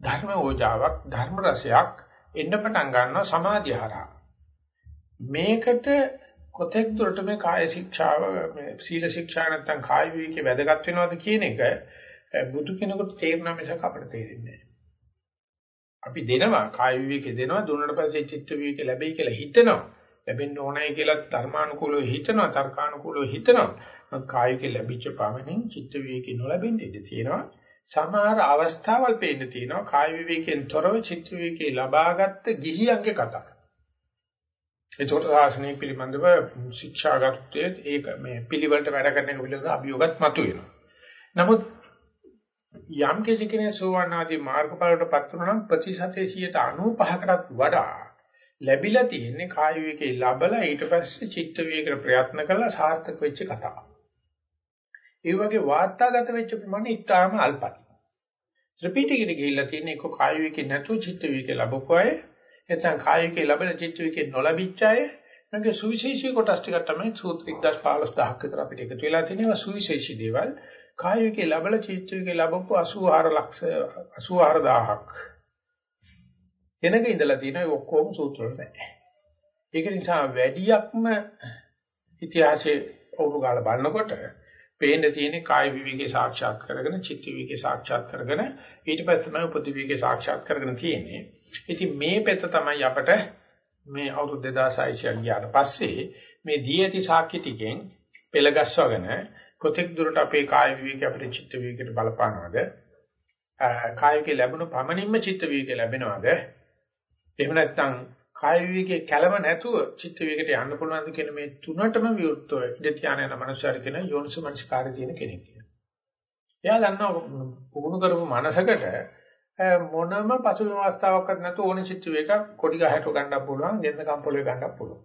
ධර්ම ඕජාවක් ධර්ම රසයක් එන්න පටන් ගන්නවා සමාධිය හරහා. මේකට කොතෙක් දුරට මේ කාය ශික්ෂාව මේ සීල ශික්ෂා නැත්තම් කාය විවිකේ වැදගත් වෙනවද කියන එක බුදු කෙනෙකුට තේරුණා මිසක් අපිට තේරෙන්නේ නැහැ. අපි දෙනවා කාය විවිකේ දෙනවා දුන්නට පස්සේ චිත්ත විවිකේ ලැබෙයි කියලා හිතනවා. ලැබෙන්න ඕනයි කියලා ධර්මානුකූලව හිතනවා තර්කානුකූලව හිතනවා. කායික ලැබිච්ච පමණින් චිත්ත විවිකේ නොලැබෙන්නේ ඉඳී තියෙනවා. සමහර අවස්ථාවල් පේන්න තියෙනවා කාය විවේකයෙන් තොරව චිත්ත විවේකේ ලබාගත් ගිහියන්ගේ කතා. ඒකට සාසනය පිළිබඳව ශික්ෂාගතයේ ඒක මේ පිළිවෙලට වැඩ කරන එක පිළිබඳව අභියෝගත් මතුවෙනවා. නමුත් යම් කෙනෙක් සෝවාන් ආදී මාර්ගඵලවලට පත් වුණා නම් ප්‍රතිශතයේ 95කටත් වඩා ලැබිලා තියෙන්නේ කාය විවේකේ ලැබලා ඊට පස්සේ චිත්ත විවේකේ ප්‍රයත්න කළා සාර්ථක වෙච්ච කතාවක්. ඒ වගේ වාර්තාගත වෙච්ච ප්‍රමාණය ඉතාම අල්පයි. ත්‍රිපිටකෙට ගිහිල්ලා තියෙන එක කාය විකේ නැතුව චිත්ත විකේ ලැබපුවය නැත්නම් කාය විකේ ලැබෙන චිත්ත විකේ නොලැබිච්ච අය මේකේ සුවිශේෂී කොටස් ටික තමයි සූත්‍ර 1015 විතර අපිට එකතු වෙලා තියෙනවා සුවිශේෂී දේවල් කාය විකේ ලැබල චිත්ත විකේ ලැබපු 84 ලක්ෂ 84000ක් එනක ඉඳලා තියෙනවා ඔක්කොම සූත්‍ර වල නැහැ. ඒක නිසා වැඩියක්ම ඉතිහාසයේ වුරු ගාලා බලනකොට පේන්න තියෙන්නේ කාය විවිකේ සාක්ෂාත් කරගෙන චිත්ත විවිකේ සාක්ෂාත් කරගෙන ඊට පස්සේ තමයි උපදි විවිකේ සාක්ෂාත් කරගෙන තියෙන්නේ. ඉතින් මේ පෙත තමයි අපට මේ අවුරුදු 2600 ගියාට පස්සේ මේ දී ඇති සාක්ෂි ටිකෙන් පෙළගස්වගෙන කොතෙක් දුරට අපේ කාය විවිකේ අපේ චිත්ත විවිකේට බලපානවද? කායිකේ ලැබුණු පමණින්ම චිත්ත විවිකේ ලැබෙනවද? එහෙම නැත්නම් කාය විවේකයේ කැළම නැතුව චිත්ත විවේකයට යන්න පුළුවන්ද කියන මේ තුනටම විරුද්ධව ඉඳ තියාන යන මනුස්සයර කියන යෝනිසමංස්කාරය තියෙන කෙනෙක් කියලා. එයා දන්නවා පුහුණු කරපු මනසකට මොනම පසුබිම් අවස්ථාවක්වත් නැතුව ඕන චිත්ත විවේක කොඩි ගහට ගන්නත් පුළුවන්, ගෙන්න කම්පොලේ ගන්නත් පුළුවන්.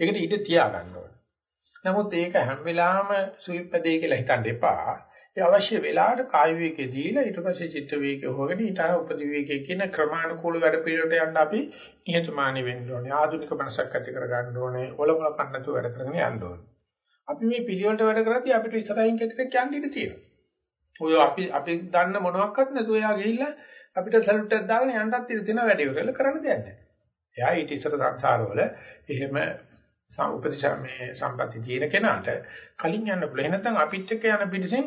ඒකට ඉඳ තියා ගන්න ඕනේ. නමුත් ඒක හැම වෙලාවෙම සුවිප්පදේ කියලා හිතන්න එපා. ඒ අවශ්‍ය වෙලාවට කාය විවේකේ දීලා ඊට පස්සේ චිත්ත විවේකේ හොගෙන ඊට අර උපදි විවේකේ කියන ක්‍රමානුකූල වැඩ පිළිවෙලට යන්න අපි නිහතමානී වෙන්න ඕනේ. ආධුනික මනසක් ඇති කර ගන්න ඕනේ. ඔලමුල කන්නතු වැඩ කරගෙන යන්න ඕනේ. අපි මේ පිළිවෙලට වැඩ කරද්දී අපිට ඉස්සරහින් කෙනෙක් යන්න ඉඩ තියෙනවා. ඔය අපි අපි දන්න මොනවත් නැතුව එයා ගිහිල්ලා අපිට සල්ට් එකක් දාගෙන යන්නත් ඉඩ තියෙන වැඩේ කරලා කරන්න දෙයක් නැහැ. එයා ඊට ඉස්සර සංසාරවල එහෙම උපදිශා මේ සම්පatti තියෙන කෙනාට කලින් යන්න පුළුවන්. නැත්නම් අපිත් එක්ක යන පිටිසෙන්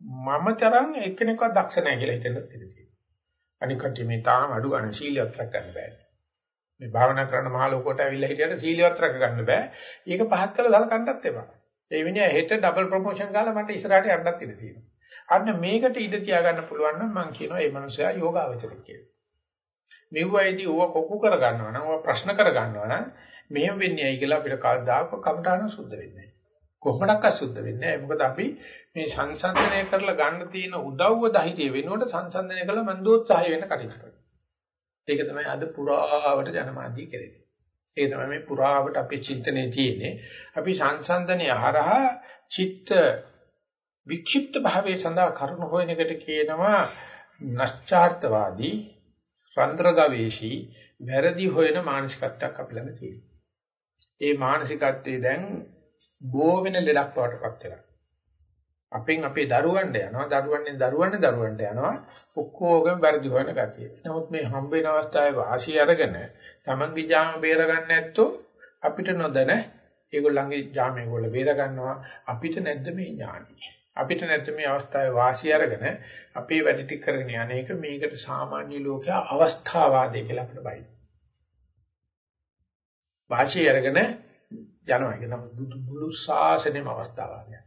මම තරම් එක්කෙනෙක්වත් දක්ෂ නැහැ කියලා හිතෙන්නත් ඉඩ තියෙනවා. අනික කට්ටිය මේ තාම අඩු ගන්න සීලියවත් රැක ගන්න බෑ. මේ භාවනා කරන මහ ලෝකයට ඇවිල්ලා හිටියට සීලියවත් රැක ගන්න බෑ. ඒක පහත් කරලා සලකන්නත් එපා. ඒ විදිහ හෙට ඩබල් ප්‍රොමෝෂන් ගාලා මට ඉස්සරහට යන්නත් ඉඩ තියෙනවා. අන්න මේකට ඉඩ තියාගන්න පුළුවන් නම් මම කියනවා මේ මනුස්සයා යෝගාවචරය කියලා. මෙව්වයිදී ඌව කොකු කර ගන්නවා නම් ඌව ප්‍රශ්න කර ගන්නවා නම් මෙහෙම වෙන්නේ ඇයි කියලා අපිට කවදාක කමටහන සුද්ධ වෙන්නේ නැහැ. කොහොමඩක්ක සුද්ධ වෙන්නේ නැහැ. මොකද අපි මේ සංසන්දනය කරලා ගන්න තියෙන උදව්ව ධෛර්යය වෙනුවට සංසන්දනය කළා මන්දෝත්සාහය වෙන කටයුතු කරනවා. ඒක තමයි අද පුරාවට ජනමාධ්‍ය කෙරෙන්නේ. ඒක තමයි මේ පුරාවට අපේ චින්තනයේ තියෙන්නේ. අපි සංසන්දනය හරහා චිත්ත වික්ෂිප්ත භාවයේ සඳහා කරුණ හොයන එකට කියනවා නැස්චාර්ථවාදී රන්ද්‍රගවේෂී වැරදි හොයන මානසිකත්වයක් අපි ළඟ තියෙනවා. ඒ මානසිකත්වයේ දැන් බෝ වෙන ලෙඩක් වටපත් වෙනවා. අපෙන් අපේ දරුවන්ට යනවා දරුවන්ෙන් දරුවන්ට දරුවන්ට යනවා ඔක්කොගම වැරදි හොයන ගතිය. නමුත් මේ හම්බ වෙන අවස්ථාවේ වාසිය අරගෙන තමන්ගේ ජාම බේර ගන්න නැත්තෝ අපිට නොදැන ඒගොල්ලන්ගේ ජාම ඒගොල්ලෝ බේර ගන්නවා අපිට නැද්ද මේ ඥානෙ. අපිට නැත්නම් මේ අවස්ථාවේ වාසිය අරගෙන අපේ වැඩ ටික කරගෙන යන්නේක මේකට සාමාන්‍ය ලෝකයා අවස්ථාවාදී කියලා අපිට බයි. වාසිය අරගෙන යනවා කියන බුදු ශාසනයම අවස්ථාවාදයක්.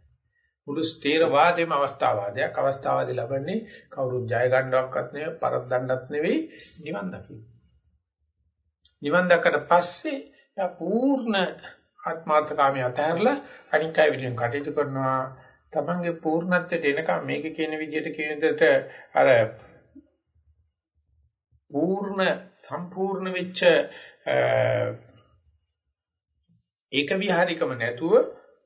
මුළු ස්ථේරවාදයේම අවස්ථාවාදයක් අවස්ථාවාදී ලබන්නේ කවුරුත් ජය ගන්නවක්වත් නෙවෙයි පරද්දන්නත් නෙවෙයි නිවන් දකින්න. නිවන් දැක්කට පස්සේ යා පූර්ණ ආත්මාර්ථකාමී අතහැරලා අනික් අය විදිහෙන් කටයුතු කරනවා තමන්ගේ පූර්ණත්වයට එනකම් මේක කියන විදිහට කියන විදිහට අර පූර්ණ සම්පූර්ණ වෙච්ච ඒක විහාරිකම නැතුව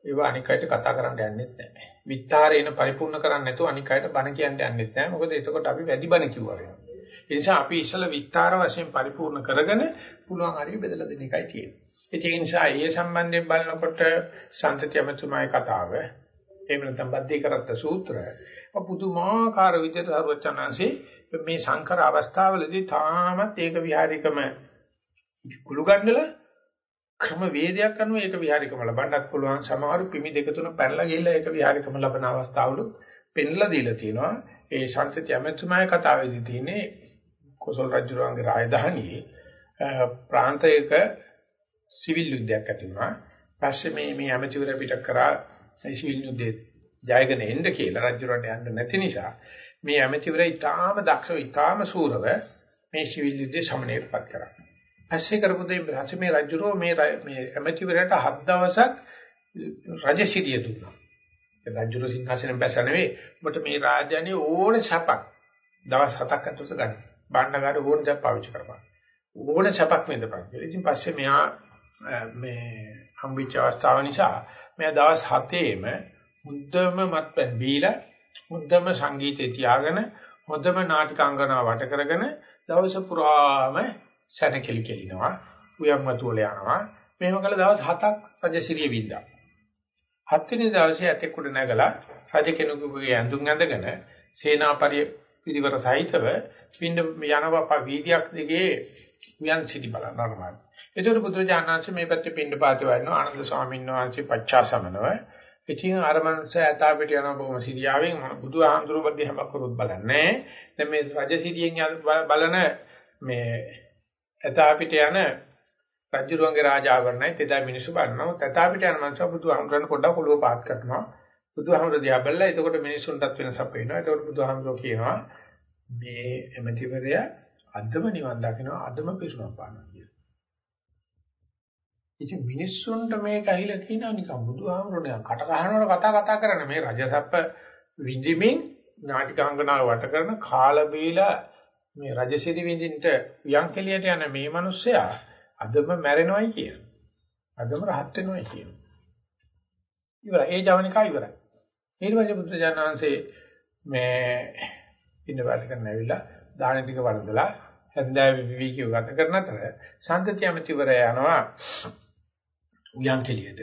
ඒවා අනික් අයට කතා කරන්න යන්නෙත් නැහැ. විත්තරේන පරිපූර්ණ කරන්නේ නැතුව අනික් අයට බණ කියන්න යන්නෙත් නැහැ. මොකද එතකොට අපි වැඩි බණ කිව්වා වෙනවා. ඒ නිසා අපි ඉස්සල විස්තර වශයෙන් පරිපූර්ණ කරගෙන පුළුවන් හරිය බෙදලා දෙන එකයි තියෙන්නේ. ඒ නිසා ඒ සම්බන්ධයෙන් බලනකොට සම්තති අමතුමායි කතාව එහෙම නැත්නම් බද්ධී කරත්ත සූත්‍රය පුදුමාකාර විදිහට සර්වචනාංශේ මේ සංකර අවස්ථාවලදී තාමත් ඒක විහාරිකම කුළු ගන්නලා ක්‍රම වේදයක් අනුව ඒක විහාරිකම ලබන්නත් පුළුවන්. සමහරු පිමි දෙක තුන පැනලා ගිහිල්ලා ඒක විහාරිකම ලබන අවස්ථාවලු පෙන්ලා දීලා තියෙනවා. ඒ සම්ත්‍ත්‍ය ඇමතුමාගේ කතාවේදී තියෙන්නේ කොසල් රජුරන්ගේ රාජධානියේ ප්‍රාන්තයක සිවිල් යුද්ධයක් ඇති වුණා. පස්සේ මේ මේ ඇමතිවර පිට කරා සිවිල් යුද්ධේ ජයගෙන එන්න කියලා රජුරන්ට යන්න නැති නිසා මේ ඇමතිවර ඊටාම දක්ෂව ඊටාම සූරව මේ සිවිල් යුද්ධේ සමනයටපත් කරා. පස්සේ කරපු දෙය පස්සේ මේ රජුරෝ මේ මේ ඇමතිවරට හත් දවසක් රජසිරිය දුන්නා. ඒ රජුරෝ සිංහාසනෙන් බැස නෙවෙයි ඔබට මේ රාජ්‍යනේ ඕන සපක් දවස් හතක් ඇතුළත ගන්න. බණ්ඩගාර ඕන දේ පාවිච්චි කරපන්. ඕන සපක් විඳපන් කියලා. ඉතින් පස්සේ මෙහා මේ හම්බෙච්ච අවස්ථාව නිසා මෙයා දවස් 7ේම මුද්දම මත්පැන් බීලා මුද්දම සංගීතය තියාගෙන හොඳම නාටිකාංගනාව වට කරගෙන දවස පුරාම සැනකෙලි කෙලිනවා උයන්මතු වල යනවා. මේව කළ දවස් 7ක් රජසිරිය වින්දා. හත් වෙනි දවසේ ඇතෙකුට නැගලා රජ කෙනෙකුගේ ඇඳුම් ඇඳගෙන සේනාපරිය පිරිවර සහිතව පින්න යනවා වීදියක් දිගේ උයන් සිටි බලන නර්මයි ඒතර බුදුරජාණන් මේ පැත්තේ පින්න පාතේ වයින්නවා ආනන්ද ස්වාමීන් වහන්සේ පච්චාසමනව. ඉතින් අර මනුස්සය ඇතා පිට යන බොහොම සිරියාවෙන් බුදුහාමුදුරුවෝ බද්ධි හැමක් කරුත් බලන්නේ. දැන් මේ රජසිරියෙන් බලන මේ ඇතා පිට යන රජුරුවන්ගේ රාජාවරණයි තෙදා මිනිස්සු බලනවා ඇතා පිට යන මනුස්සය බුදුහාමුදුරන් පොඩ්ඩක් ඔළුව පාත් කරනවා. බුදුහාමුදුරුවෝ දිහා බලලා එතකොට මිනිස්සුන්ටත් වෙනසක් වෙනවා එතකොට බුදුහාමුදුරුවෝ කියනවා මේ එමෙතිවරයා අදම නිවන් දකිනවා අදම පිරුණම් පානවා ඉතින් මිනිස්සුන්ට මේක ඇහිලා කියනවා නිකන් බුදුහාමුදුරනේ කට කහනවල කතා කතා කරන මේ රජසප්ප විඳිමින් නාටිකාංගනාව වට කරන කාල බීලා මේ රජසිරි විඳින්නට යංකලියට යන මේ මිනිස්සයා අදම මැරෙනවයි කියන. අදම රහත් වෙනවයි කියන. ඉවරයි. ඒ ජවනිකා ඉවරයි. ඊට පස්සේ බුදුජානනාංශේ මේ ඉන්නවාස කරන්න ඇවිල්ලා දාන ටික වරදලා හැන්දෑවේ විවිකව ගත කරන අතර සම්තති ඇමතිවරය යනවා උයන්කෙලියට.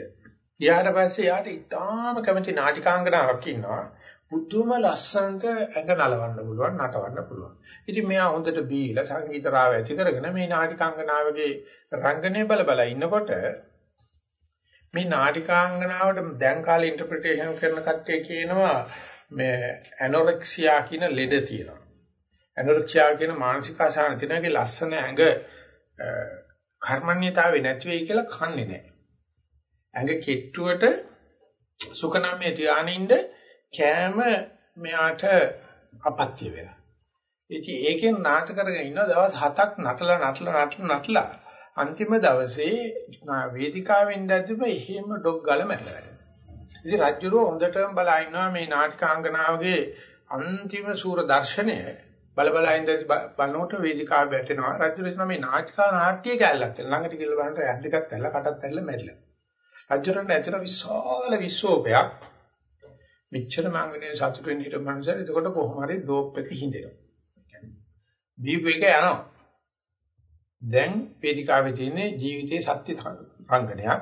ඊට පස්සේ යාට ඉතාම කැමති නාටිකාංගනාවක් ඉන්නවා. බුදුම ලස්සනට ඇඟ නලවන්න පුළුවන් නටවන්න පුළුවන්. ඉතින් මෙයා හොඳට බීලා සංගීත රාව ඇති කරගෙන මේ නාටිකාංගනාවගේ රංගනේ බල බල ඉන්නකොට මේ නාටිකාංගනාවට දැන් කාලේ ඉන්ටර්ප්‍රිටේෂන් කරන කට්ටිය කියනවා මේ ඇනොරෙක්සියා කියන ලෙඩ තියෙනවා. ඇනොරෙක්සියා කියන මානසික අසහන තියෙනගේ ලස්සන ඇඟ කර්මන්‍යතාවේ නැති වෙයි කියලා කන්නේ නැහැ. ඇඟ කෙට්ටුවට සුකනම්මේ ධානයින්ද කෑම මෙයාට අපත්‍ය වෙලා. ඉතින් ඒකෙන් නාටක කරගෙන ඉන්න දවස් 7ක් නටලා නටලා නටලා නටලා අන්තිම දවසේ වේදිකාවෙන් දැද්දිම එහෙම ඩොග් ගල මැරලා. ඉතින් රජුරෝ හොඳටම බලා ඉන්නවා මේ නාටකාංගනාවගේ අන්තිම සූර දර්ශනය බල බල ඉඳි බලනකොට වේදිකාව වැටෙනවා. රජුරෝ මේ නාටකා නාට්‍ය කැලලක් ළඟට ගිහලා බලනකොට ඇස් දෙකක් ඇල්ල කටත් ඇල්ල මැරිලා. රජුරන්ට ඇතර විශාල විශ්වෝපයක් මෙච්චර මංගනේ සතුට වෙන්න හිට මනුස්සයර එතකොට කොහොම හරි ඩෝප් එක හිඳෙනවා. දීප එක යනවා. දැන් වේදිකාවේ තියෙන ජීවිතයේ සත්‍ය රංගනයක්.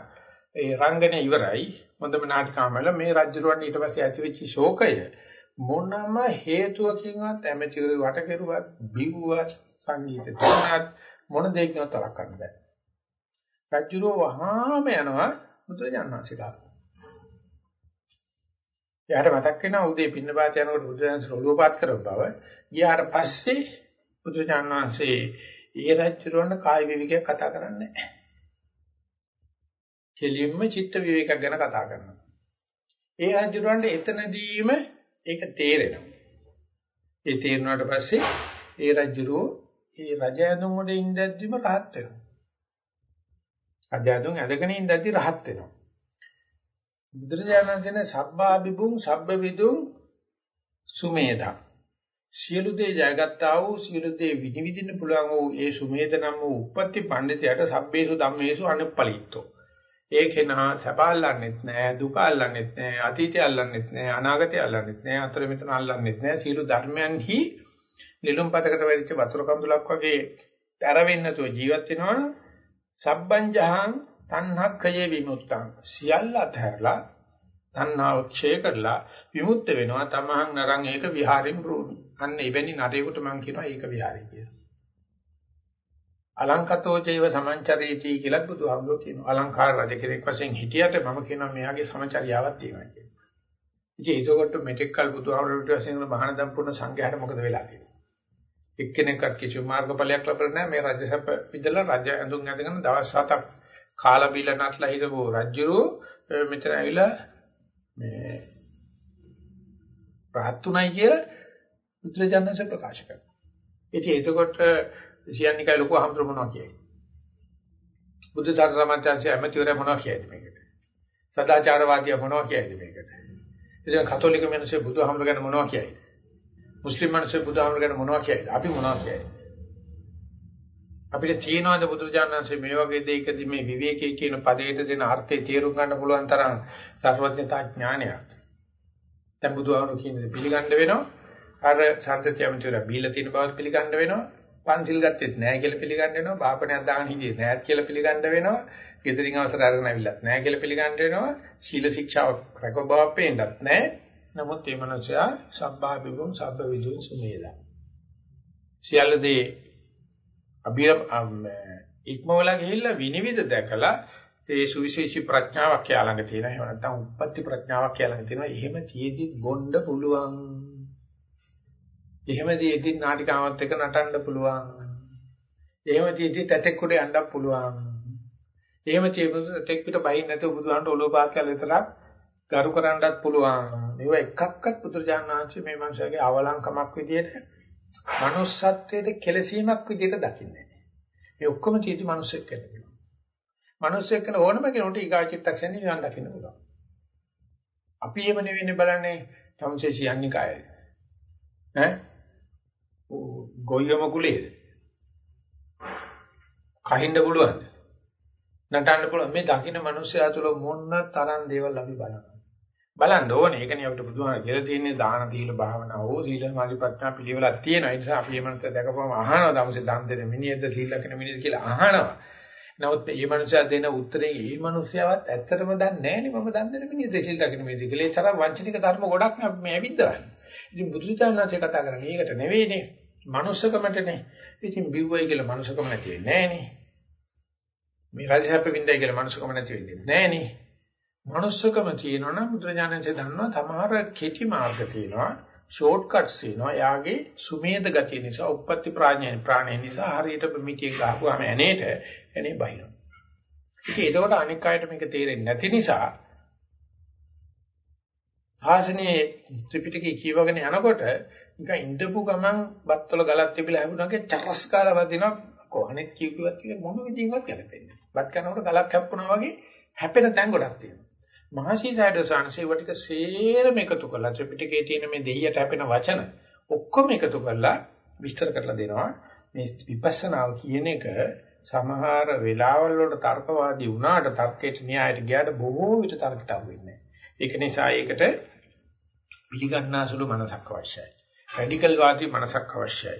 ඒ රංගනය ඉවරයි. හොඳම නාටිකාමල මේ රජුරන් ඊට පස්සේ ඇතිවෙච්ච ශෝකය මොනම හේතුවකින්වත් ඇමතිවරු වට කෙරුවත් බිව්වත් සංගීත තුනත් මොන දෙයකින්වත් තරක් ගන්න බෑ. රජුරෝ වහාම යනවා බුදුරජාණන්සේලා. එයාට මතක් වෙනවා උදේ පින්නපාත යනකොට බුදුරජාණන්සේ ඔළුව පාත් කරව බව. ගියාට පස්සේ බුදුරජාණන්සේ ඒ රජුරවන්න කාය විවිකයක් කතා කරන්නේ නැහැ. කෙලින්ම චිත්ත විවේකයක් ගැන කතා කරනවා. ඒ රජුරවන්න එතනදීම ඒක තේරෙනවා. ඒ තේරුණාට පස්සේ ඒ රජුරෝ ඒ රජ ඇඳුම් වල ඉඳද්දිම රහත් වෙනවා. අජාතුන් ඇදගෙන ඉඳද්දි රහත් වෙනවා. බුදුරජාණන් කියන සබ්බාබිබුං සබ්බවිදුං සුමේධා. සියලු දේ ජයගත්තා වූ සියලු දේ විනිවිදින්න පුළුවන් වූ ඒ සුමේධ නම් වූ උප්පත්ති පඬිතයට සබ්බේසු ධම්මේසු අනුප්පලිත්තෝ. ඒකේනා සබල්ලන්නෙත් නෑ දුක අල්ලන්නෙත් නෑ අතීතය අල්ලන්නෙත් නෑ අනාගතය අල්ලන්නෙත් නෑ අතර මෙතන අල්ලන්නෙත් නෑ සියලු ධර්මයන්හි නිලුම්පතකට වැරිච්ච වතුර කඳුලක් වගේ තරවෙන්නේ නැතුව ජීවත් වෙනවනම් සබ්බංජහං තණ්හක්ඛයේ විමුක්තං සියල්ල අතහැරලා තණ්හාව ක්ෂය කරලා විමුක්ත වෙනවා තමහං නරං ඒක විහාරෙන් රෝමි අන්න එවැනි නරේකට මම කියනවා ඒක විහාරය කියලා අලංකතෝ චෛව සමංචරේති කියලා බුදුහාමුදුරුවෝ කියනවා. අලංකාර රජ කෙනෙක් වශයෙන් හිටියට මම කියනවා මෙයාගේ සමචරියාවක් තියෙනවා කියලා. ඉතින් ඒකකොට මෙතෙක් කල් බුදුහාමුදුරුවෝ වශයෙන් මහානදම් පුරන සංඝයාට මොකද වෙලා තියෙන්නේ? එක්කෙනෙක්වත් කිසි මාර්ගඵලයක් ලැබෙන්නේ නැහැ. මේ රජසප විදලා රජ ඇඳුම් ඇඳගෙන දවස් 7ක් කාලා බීලා නටලා හිටපු රජුරෝ මෙතන ඇවිල්ලා මේ රහත්ුණයි කියලා බුදුරජාණන්සේ ප්‍රකාශ කරනවා. ඉතින් ඒකකොට සියන්නිකයි ලොකු අහම්තුරු මොනවා කියයි. බුද්ධ සාරසමත්‍යංශය ඇමතිවරයා මොනවා කියයිද මේකට? සදාචාරවාදියා මොනවා කියයිද මේකට? ඉතින් කතෝලික මිනිස්සු බුදුහාමුදුර ගැන මොනවා කියයිද? මුස්ලිම් මිනිස්සු බුදුහාමුදුර ගැන මොනවා කියයිද? අපි මොනවා කියයිද? අපිට තියෙනවද බුදුරජාණන්සේ මේ වගේ දෙයකදී මේ විවේකයේ කියන පදයට දෙන අර්ථය තේරුම් ගන්න පුළුවන් තරම් සර්වඥතා ඥානයක්. දැන් බුදුහාමුදුරු කියන්නේ පිළිගන්න වෙනවා. අර සම්ත්‍යයමතුර බීලා තියෙන බව පිළිගන්න වෙනවා. පන්සිල් ගත්තෙත් නැහැ කියලා පිළිගන්න වෙනවා. බාපණයක් දාගෙන හිටියේ නැහැ කියලා පිළිගන්න වෙනවා. ගෙදරින් අවසර අරගෙන අවිලත් නැහැ කියලා පිළිගන්න වෙනවා. සීල ශික්ෂාවක් රැකව බව පේන්නත් නැහැ. නමුත් මේ මනුස්සයා සබ්බා බිබුම් සබ්බ විදුන් සුමේලා. සියල්ලදී අභිර ඉක්මවලා ගිහිල්ලා විනිවිද දැකලා ඒ සුවිශේෂී ප්‍රඥාවක් කියලා ළඟ තියෙනවා. එහෙම නැත්නම් උප්පත්ති ප්‍රඥාවක් කියලා ළඟ තියෙනවා. එහෙම තියේදී බොණ්ඩ පුළුවන්. එහෙම තියේදී නාටිකාවත් එක්ක නටන්න පුළුවන්. එහෙම තියේදී තැතෙක් උඩ යන්න පුළුවන්. එහෙම තියේදී තැතෙක් පිට බහින්න නැතුව බුදුහාමට ඔලුව පාත් කරලා විතරක් ගරු කරන්නත් පුළුවන්. මේව එකක්වත් පුදුරජානනාංශ මේ මනුස්සයාගේ අවලංකමක් විදියට manussත්වයේ කෙලසීමක් විදියට දකින්නේ. මේ ඔක්කොම තියෙදි මිනිස්සෙක් වෙන්න මිනිස්සෙක් කරන ඕනම කෙනෙකුට ඊගා චිත්තක්ෂණේ නිවන් දකින්න පුළුවන්. අපි එහෙම නෙවෙන්නේ බලන්නේ තමසේසි යන්නේ කායයි. ඈ? ගොයියම කුලේද? කහින්න පුළුවන්ද? නටන්න පුළුවන්. මේ දකින්න මිනිස්සයා තුළ මොන තරම් දේවල් අපි බලනවා. බලන්න ඕනේ. ඒකනේ අපිට බුදුහාම කියලා තියෙන්නේ දාන දීල භාවනා ඕ සීල සමාධි ප්‍රඥා පිළිවෙලක් තියෙනවා. ඒ නිසා අපි මේ මනස දැකපුවම අහනවා. තමසේ දන් දෙන මිනිහෙක්ද සීල ලකින මිනිහෙක්ද කියලා අහනවා. නමුත් මේ මනුස්සයා දෙන උත්තරේ මේ මනුස්සයාවත් ඇත්තටම දන්නේ නැහැනේ මම දන් දෙන මිනිහ දෙසිල් දකින්න මේ දිගලේ තරම් වංචනික ධර්ම ගොඩක් මේ ඇවිද්දවන්නේ. ඉතින් බුදුසසුනාචේ කතා කරන්නේ ඒකට නෙවෙයිනේ. මනුස්සකමටනේ. ඉතින් බිව්වයි කියලා මනුස්සකම නැති වෙන්නේ නැහනේ. මේ රාජසප්ප වින්දයි කියලා මනුස්සකම නැති වෙන්නේ නැහනේ. මනුස්සකම තියෙනවනම් බුදුරජාණන්සේ දන්නවා තමාර කෙටි මාර්ග තියෙනවා. ෂෝට් කට්ස් තියෙනවා. යාගේ සුමේද ගතිය නිසා, උප්පත්ති ප්‍රඥා ප්‍රාණය නිසා හරියට මිටිය ගහපුවාම ඇනේට එනේ බහිනවා. ඉතින් ඒකෝට අනික් අයට මේක තේරෙන්නේ නැති නිසා සාසනයේ ත්‍රිපිටකය කියවගෙන යනකොට නිකන් ඉඳපු ගමන් බත්වල ගලක් තිබිලා හැබුණාගේ චරස් කාලා වදිනවා කොහොනෙත් කියුවත් කිය මොන විදිහකින්වත් ගැලපෙන්නේ. බත් කනකොට ගලක් හැප්පුණා වගේ හැපෙන තැන් ගොඩක් තියෙනවා. මහසී සයඩසාංශේ වටික සේරම එකතු කරලා ත්‍රිපිටකයේ තියෙන මේ දෙයියට හැපෙන වචන ඔක්කොම එකතු කරලා විස්තර කරලා දෙනවා. මේ විපස්සනාව කියන එක සමහර වෙලාවල් වලට තර්කවාදී වුණාට තර්කයට න්‍යායට ගියාට බොහෝ විට තර්කයට අහු වෙන්නේ ඒක නිසා ඒකට පිළිගන්නාසුළු මනසක් අවශ්‍යයි. රැඩිකල් වාදී මනසක් අවශ්‍යයි.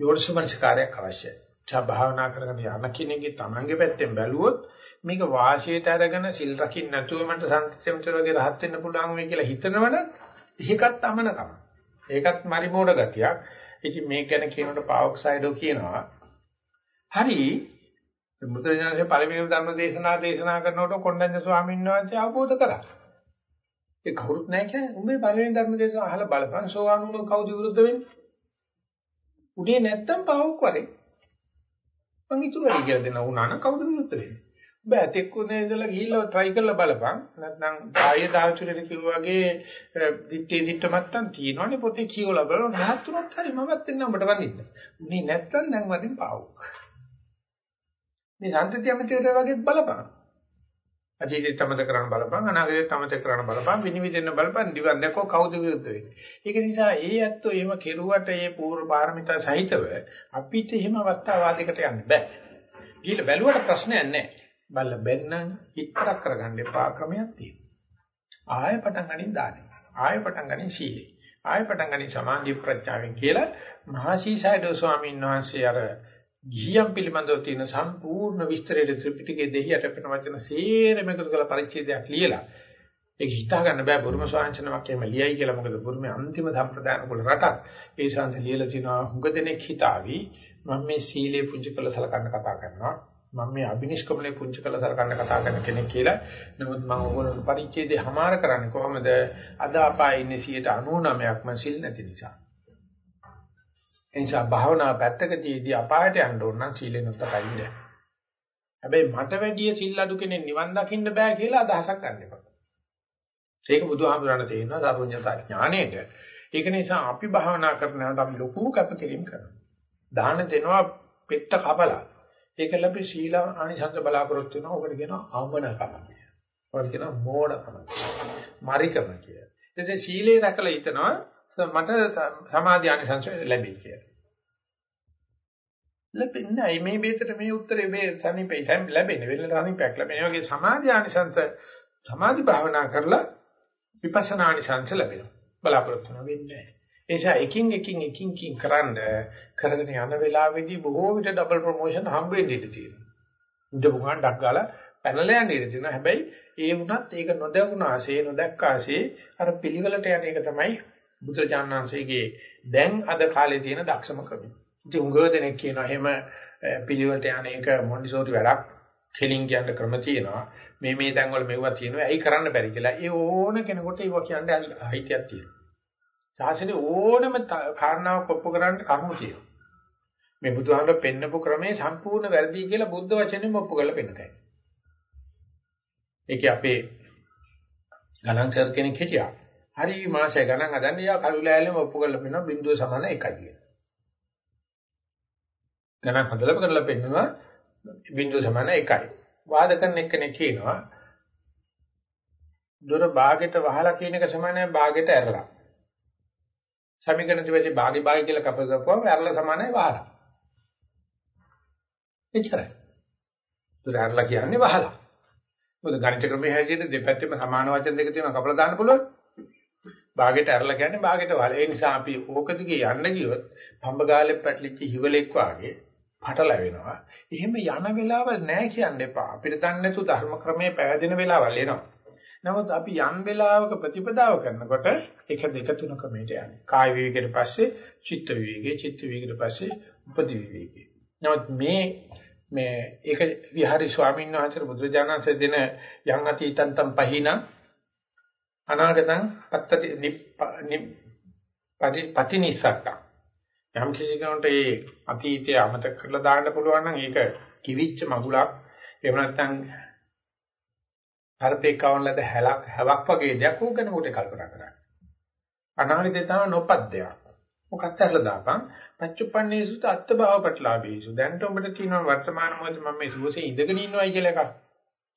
යෝනිසමනස්කාරයක් අවශ්‍යයි. භාවනා කරගෙන යන කෙනෙක්ගේ තමන්ගේ පැත්තෙන් බැලුවොත් මේක වාසියට අරගෙන සිල් රකින්න නැතුව මට සම්පූර්ණ වගේ රහත් වෙන්න පුළුවන් වෙයි කියලා හිතනවනම් ඒකත් අමනකම. ඒකත් මරිමෝඩ ගතියක්. ඉතින් මේක ගැන කියනකොට පාවොක්සයිඩෝ කියනවා. හරි මුද්‍රණයේ පළවෙනි ධර්ම දේශනා දේශනා කරනකොට කොණ්ඩඤ්ඤ ස්වාමීන් වහන්සේ අවබෝධ කරා. ඒ කවුරුත් නැහැ කියන්නේ උඹේ පළවෙනි ධර්ම දේශනාව අහලා බලපන් සෝවාන් වුණොත් කවුද විරුද්ධ වෙන්නේ? උඩේ නැත්තම් පාවොක් වරේ. මං ඉතුරු වෙයි කියලා දෙනවා උනා නම් කවුද විරුද්ධ වෙන්නේ? බෑ තෙක්කුනේ ඉඳලා ගිහිල්ලා try කරලා බලපන්. නැත්නම් ආයේ දාර්ශනික කිව්වා වගේ දිත්තේ දිත්ත මත්තන් තියෙනවනේ පොතේ කියවලා බලන්න රහත් උනත් හරි මමත් එන්න උඹට වඳින්න. උනේ නැත්නම් දැන් වදින් පාවුක්. මේ සම්තතිය අමතේට වගේ බලපන්. අතීතේ තමත කරන්න බලපන් අනාගතේ තමත කරන්න බලපන් විනිවිදෙන්න බලපන් දිවන් දැක්කෝ කවුද විරුද්ධ වෙන්නේ. ඒක නිසා ඒ ඇත්තෝ එහෙම කෙරුවට ඒ පූර්ව පාරමිතා සහිතව අපිට එහෙම අවස්ථාවාදයකට යන්න බෑ. ගිහිල්ලා බැලුවට ප්‍රශ්නයක් නැහැ. බල්ල බෙන්නම් හිටපරක් කරගන්න එපා ක්‍රමයක් තියෙනවා. ආය පටන් ගනින් දාන්නේ. ආය පටන් ගනින් සීලේ. ආය පටන් ගනින් සමාධි ප්‍රඥාවෙන් කියලා මහසීසයිඩෝ ස්වාමීන් වහන්සේ අර ගිහියන් පිළිබඳව තියෙන සම්පූර්ණ විස්තරයේ ත්‍රිපිටකයේ දෙහියට අපිට වචන සේරම එකතු කරලා පරිච්ඡේදයක් ලියලා ඒක හිතා ගන්න බෑ බුරුම ස්වාංශනමක් එහෙම ලියයි කියලා මොකද බුරුමේ අන්තිම සම්ප්‍රදාන කුල රටක් ඒ ශාන්ති ලියලා තිනවා හුඟ දෙනෙක් හිතාවි මම මේ සීලේ පුංචි කළ සලකන්න කතා කරනවා. මම මේ අබිනිෂ්ක්‍මණය පුංචි කළ සලකන්න කතා කරන කෙනෙක් කියලා. නමුත් මම ඕගොල්ලෝ පරිච්ඡේදේ හමාර කරන්නේ කොහොමද? අද අපායේ ඉන්නේ 99%ක්ම සිල් නැති නිසා. එනිසා භාවනා පැත්තකදීදී අපායට යන්න ඕන නම් සීලෙ නොතකයිද. හැබැයි මට වැඩිය සිල් අඩු කෙනෙක් නිවන් දකින්න බෑ කියලා අදහසක් ගන්න එපා. ඒක බුදුහාමුදුරණ තේරෙනවා සර්වඥතා ඥාණයට. ඒක නිසා අපි භාවනා කරනකොට අපි ලොකු කැපකිරීම කරනවා. දාන දෙනවා පෙත්ත කපලා. ඒක ලැබි සීල ආනිසංස බලාපොරොත්තු වෙනවා. ඔකට කියනවා ආමනකම. ඔකට කියනවා මෝඩකම. මරිකම කියලා. ඉතින් සීලේ රැකලා හිටනවා මට සමාධි ආනිසංස ලැබෙයි කියලා. ලැබෙන්නේ නැහැ. මේ බේතට මේ උත්තරේ මේ සනීපේ ලැබෙන්නේ. වෙන සනීපයක් ලැබෙන්නේ. වගේ සමාධි ආනිසංස සමාධි භාවනා කරලා විපස්සනා ආනිසංස ලැබෙනවා. බලාපොරොත්තු වෙන්නේ නැහැ. ඒ නිසා එකින් එකින් එකින් කින් කරන්න කරගෙන යන වෙලාවේදී බොහෝ විට ඩබල් ප්‍රොමෝෂන් හම්බ වෙන්න ඉඩ තියෙනවා. ඉඳපු ගමන් ඩක් ගාලා පැනලා යන්න ඉඩ තියෙනවා. හැබැයි ඒ වුණත් ඒක නොදැකුණාසේ නොදැක්කාසේ අර පිළිවෙලට යන එක තමයි බුදුරජාණන්සේගේ දැන් අද කාලේ තියෙන දක්ෂම ක්‍රමය. ඉතින් උංගව දෙනෙක් කියනවා එහෙම පිළිවෙලට යන එක මොන්ඩිසෝරි වැඩක් කෙලින් කියන්න ක්‍රම තියෙනවා. මේ මේ තැන් වල මෙවුවා තියෙනවා. ඇයි කරන්න බැරි කියලා. ඒ ඕන කෙනෙකුට ඒව කියන්නේ අයිතියක් තියෙනවා. ශාසනයේ ඕනම කාරණාවක් ඔප්පු කරන්න කරුණු තියෙනවා. මේ බුදුහාමර පෙන්නපු ක්‍රමේ සම්පූර්ණ වැරදි කියලා බුද්ධ වචනේම ඔප්පු කරලා පෙන්නතයි. ඒකේ අපේ ගණන් සර් කෙනෙක් හිටියා. හරි මාසය ගණන් හදන්නේ යා කළු ලෑල්ලෙම ඔප්පු කරලා පෙන්නනවා බිඳුව සමාන එකයි කියලා. ගණන් හදලා කරලා පෙන්නනවා බිඳුව සමාන එකයි. වාද කරන එක්කෙනෙක් කියනවා දොර භාගෙට වහලා කියන එක සමානයි භාගෙට ඇරලා. සමීකරණ දෙවිදි භාගේ භාගය කියලා කපගපුවම ඇරලා සමානයි වහලා. එච්චරයි. දොර ඇරලා කියන්නේ වහලා. මොකද ගණිත ක්‍රමයේ හැටියට දෙපැත්තෙම සමාන වචන දෙක තියෙනවා කපලා දාන්න පුළුවන්. භාගෙට ඇරලා කියන්නේ භාගෙට වහලා. ඒ නිසා අපි ඕක දිගේ යන්න ගියොත් පඹගාලේ පැටලිච්ච හිවලෙක් වාගේ පටලැවෙනවා. එහෙම යන වෙලාවල් නැහැ කියන්න එපා. අපිට දන්නේ නැතු ධර්ම ක්‍රමයේ පැවැදෙන වෙලාවල් එනවා. නමුත් අපි යම් වෙලාවක ප්‍රතිපදාව කරනකොට එක දෙක තුන ක්‍රමයට යන්නේ. කාය විවේකයට පස්සේ චිත්ත විවේකේ, චිත්ත විවේකයට පස්සේ උපදි විවේකේ. නමුත් මේ මේ ඒක විහාරි ස්වාමීන් වහන්සේ බුදුරජාණන්සේ දෙන යම් අතීතං තම් පහින අනාගතං පත්තති පටිනිසක්ක යම් කිසි කෙනෙකුට ඒ අතීතය අමතක කරලා දාන්න පුළුවන් නම් ඒක කිවිච්ච මගුලක් එහෙම නැත්නම් හර්පේකවන්ලද හැලක් හැවක් වගේ දෙයක් ඕක කෙනෙකුට කල්පනා කරන්න. අනාගතේ තමයි නොපද්දයක්. මොකක්ද ඇරලා දාපන් පච්චුප්පන්නේසුත අත්බව පටලාභීසු. දැන්ට උඹට තියෙනවා වර්තමාන මොහොතේ මම මේ සුවසේ ඉඳගෙන ඉන්නවයි කියලා එකක්.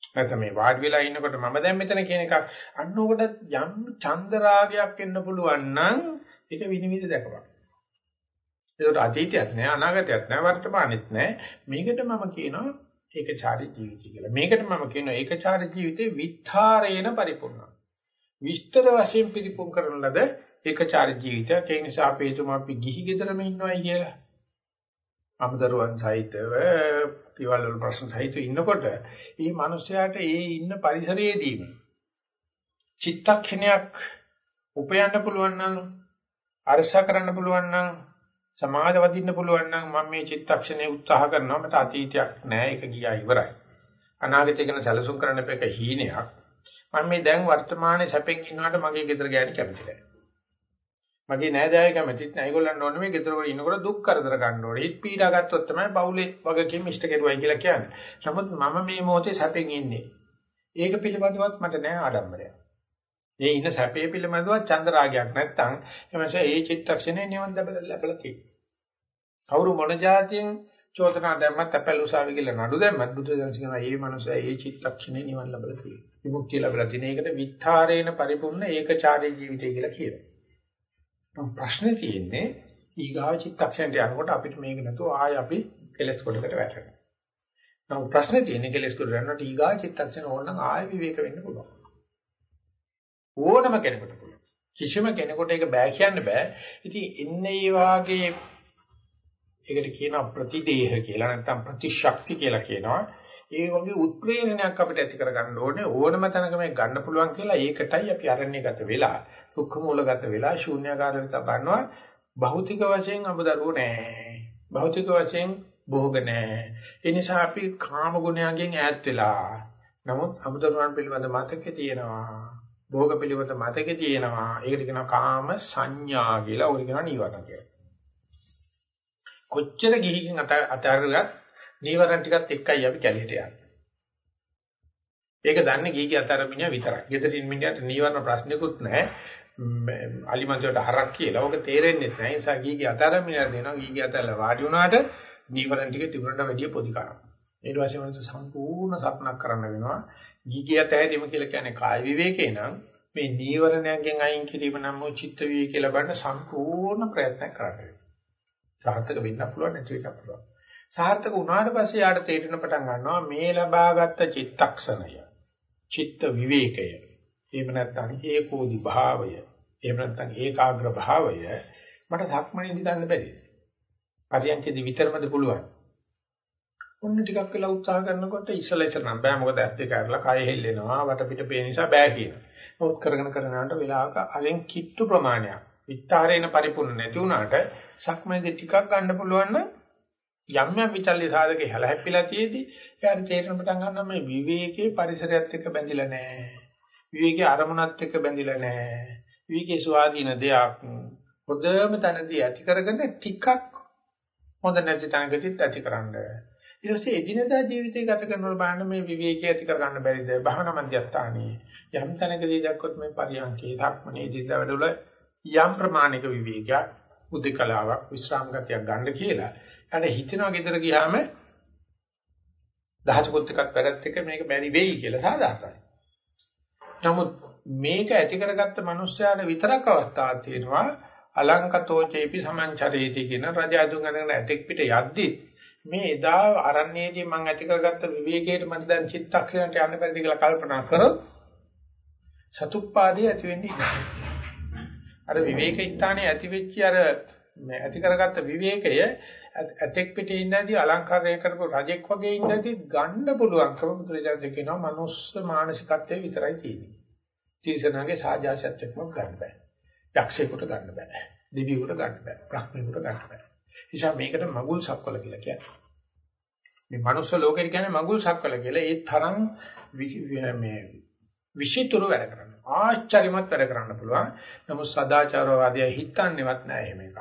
නැත්නම් මේ වාඩි වෙලා ඉන්නකොට මම දැන් මෙතන කියන එකක්. අන්න උකට යම් චන්ද රාගයක් එන්න පුළුවන් නම් ඒක විනිවිද දැකපන්. ඒකට අතීතයක් නෑ අනාගතයක් නෑ වර්තමානෙත් නෑ. මේකට මම කියනවා ඒකචාරී ජීවිතය කියලා. මේකට මම කියනවා ඒකචාරී ජීවිතේ විත්තරේන පරිපූර්ණ. විස්තර වශයෙන් පිළිපොන් කරන ලද ඒකචාරී ජීවිතයක්. ඒ නිසා අපි හිතමු අපි ගිහි ගෙදරම ඉන්නවයි කියලා. අමදරුවන් සහිතව පියවල් වල ප්‍රශ්න සහිතව ඉන්නකොට මේ මිනිස්යාට ඒ ඉන්න පරිසරයේදීම චිත්තක්ෂණයක් උපයන්න පුළුවන් නම් අරස කරන්න පුළුවන් නම් සමාජ වදින්න පුළුවන් නම් මම මේ චිත්තක්ෂණේ උත්සාහ කරනවා. මට අතීතයක් නෑ. ඒක ගියා ඉවරයි. අනාගතය ගැන සැලසුම් කරන්න එපා ඒක හීනයක්. මම මේ දැන් වර්තමානයේ සැපෙන් ඉන්නවට මගේ ගෙදර ගෑණි කැමති නෑ. මගේ නෑදෑයෝ කැමතිත් නෑ. ඒගොල්ලන් ඕනේ මේ ගෙදර වල ඉන්නකොට දුක් කරදර ගන්න ඕනේ. හිත පීඩා ගත්තොත් තමයි බවුලේ වගකීම් ඉෂ්ට කෙරුවයි කියලා කියන්නේ. නමුත් මම මේ මොහොතේ සැපෙන් ඉන්නේ. ඒක පිළිබඳවත් මට නෑ ආඩම්බරයක්. මේ ඉන්න සැපේ පිළිබඳව චන්දරාගයක් නැත්තම් එමන්සේ ඒ චිත්තක්ෂණේ නිවන් ලැබලා තියෙනවා. කවුරු මොන જાතියෙන් චෝදනා දැම්මත් අපැල් උසාවි කියලා නඩු දැම්මත් බුදු දහම කියනවා මේ මනුස්සයා ඒ චිත්තක්ෂණේ නිවන් ලැබලා තියෙනවා. විමුක්තිය ලැබලා තියෙන එකට විත්තරේන පරිපූර්ණ ඒකචාරී ජීවිතය කියලා කියනවා. ප්‍රශ්නේ තියෙන්නේ ඊගාව චිත්තක්ෂණයට යනකොට අපිට මේක නැතුව ආය අපි කෙලස් කොටකට වැටෙනවා. නමුත් ප්‍රශ්නේ තියෙන්නේ කෙලස් කොට යනකොට ඊගාව චිත්තක්ෂණ ඕන නම් ආය විවේක වෙන්න පුළුවන්. ඕනම කෙනෙකුට පුළුවන්. කිසිම කෙනෙකුට ඒක බෑ කියන්න බෑ. ඉතින් එන්නේ මේ වාගේ ඒකට කියනවා ප්‍රතිදේහ කියලා නැත්නම් ප්‍රතිශක්ති කියලා කියනවා. ඒ වගේ උත්ප්‍රේරණයක් අපිට ඇති කරගන්න ඕනේ ඕනම තැනක මේ ගන්න පුළුවන් කියලා ඒකටයි අපි අරණ්‍යගත වෙලා දුක්ඛ මූලගත වෙලා ශූන්‍යාකාරයට තබනවා භෞතික වශයෙන් අමුදරුවෝ නෑ භෞතික වශයෙන් භෝග නැහැ. ඒ නිසා අපි කාම ගුණයන්ගෙන් ඈත් වෙලා. නමුත් අමුදරුවන් පිළිබඳ මතකේ තියෙනවා. භෝග පිළිබඳ මතකේ තියෙනවා. ඒකට කියනවා කාම සංඥා කියලා. ඕක කියනවා නීවරණ කියලා. කොච්චර ගිහින් අතාරගත් නීවරණ ටිකත් එක්කයි අපි කැලේට යන්නේ. ඒක දන්නේ ගිහි අතරමිනිය විතරයි. ගෙදරින් මිනිහට නීවරණ ප්‍රශ්නකුත් නැහැ. අලිමන්දට හරක් කියලා. ඕක තේරෙන්නේ නැහැ. ඒ නිසා ගිහි අතරමිනිය දෙනවා. ගිහි අතරල වාඩි වුණාට නීවරණ ටික තිබුණට වැඩිය පොඩි කරනවා. ඊට පස්සේ මනස සම්පූර්ණ සක්නක් කරන්න වෙනවා. ගිහි අතහැරීම කියලා කියන්නේ කාය විවේකේ නම් මේ නීවරණයෙන් අයින් කිරීම නම් චිත්ත විවේකේ ලබන්න සම්පූර්ණ ප්‍රයත්න කරන්න සාර්ථක වෙන්න පුළුවන් නැති වෙන්න පුළුවන්. සාර්ථක වුණාට පස්සේ යාට තේරෙන පටන් ගන්නවා මේ ලබාගත් චිත්තක්ෂණය. චිත්ත විවේකය. එහෙම නැත්නම් ඒකෝදි භාවය. එහෙම නැත්නම් ඒකාග්‍ර භාවය මට ධක්මණේදී ගන්න බැරි. පරියන්කේදී විතරමද පුළුවන්. ඔන්න ටිකක් වෙලා උත්සාහ කරනකොට ඉස්සලා ඉස්සර නම් බෑ මොකද ඇත්ත එක ඇරලා කය හෙල්ලෙනවා වටපිට පේන නිසා බෑ කියනවා. මොකද කරගෙන කරනකට වෙලාවක අලෙන් කිට්ටු ප්‍රමාණයක් විත්තරේන පරිපූර්ණ නැති වුණාට සක්මනේදී ටිකක් ගන්න පුළුවන් නම් යම් යම් විචල්්‍ය සාධකේ හැලහැප්පිලා තියේදී එයාට තේරෙන පටන් ගන්නවා මේ විවේකයේ පරිසරයත් එක්ක බැඳිලා නැහැ. විවේකයේ අරමුණත් එක්ක බැඳිලා නැහැ. විවේකයේ ස්වාධීන දෙයක් හොඳම තැනදී ඇති කරගෙන ටිකක් හොඳ නැති තැනකදීත් ඇතිකරන්න. ඊට පස්සේ එදිනදා ජීවිතය ගත කරනකොට බලන්න මේ විවේකී ඇති කරගන්න බැරිද? භවනා මධ්‍යස්ථානයේ යම් තැනකදී දැක්කොත් මේ පරියන්කේ ධක්මනේ දිද්දා වැඩවල යම් ප්‍රමාණික විවේකයක් උද්දකලාවක් විශ්‍රාම ගතියක් ගන්න කියලා. ඊට හිතනවා ගෙදර ගියාම දහසකුත් එකක් වැඩත් එක මේක බැරි වෙයි කියලා සාධාරණයි. නමුත් මේක ඇති කරගත්ත මිනිස්යාට විතරක් අවස්ථාවක් තියෙනවා අලංකතෝ චේපි සමංචරේති කියන රජාදුන් ඇතෙක් පිට යද්දි මේ එදා අරණ්‍යයේදී මම ඇති කරගත්ත විවේකයට මට දැන් චිත්තක්ෂණයට යන්න බැරිද කියලා කල්පනා කරොත් සතුප්පාදේ ඇති වෙන්නේ නැහැ. අර විවේක ස්ථානයේ ඇති වෙච්ච අර ඇති කරගත්ත විවේකය ඇතෙක් පිට ඉඳදී අලංකාරය කරපු රජෙක් වගේ ඉඳදී ගන්න පුළුවන්කම බුදුරජාණන් කියනවා මනුස්ස මානසිකත්වයේ විතරයි තියෙන්නේ. තීසනගේ සාජාසත්‍යක්ම ගන්න බෑ. යක්ෂයෙකුට ගන්න බෑ. දෙවියෙකුට ගන්න බෑ. බ්‍රහ්මයෙකුට ගන්න බෑ. නිසා මේකට මගුල් සක්වල කියලා කියනවා. මේ මනුස්ස ලෝකෙට කියන්නේ මගුල් සක්වල කියලා. ඒ තරම් මේ විශේෂතුරු වැඩ කරනවා. ආශ්චර්යමත් වැඩ කරන්න පුළුවන්. නමුත් සදාචාරවාදී හිතන්නේවත් නැහැ එහෙම එකක්.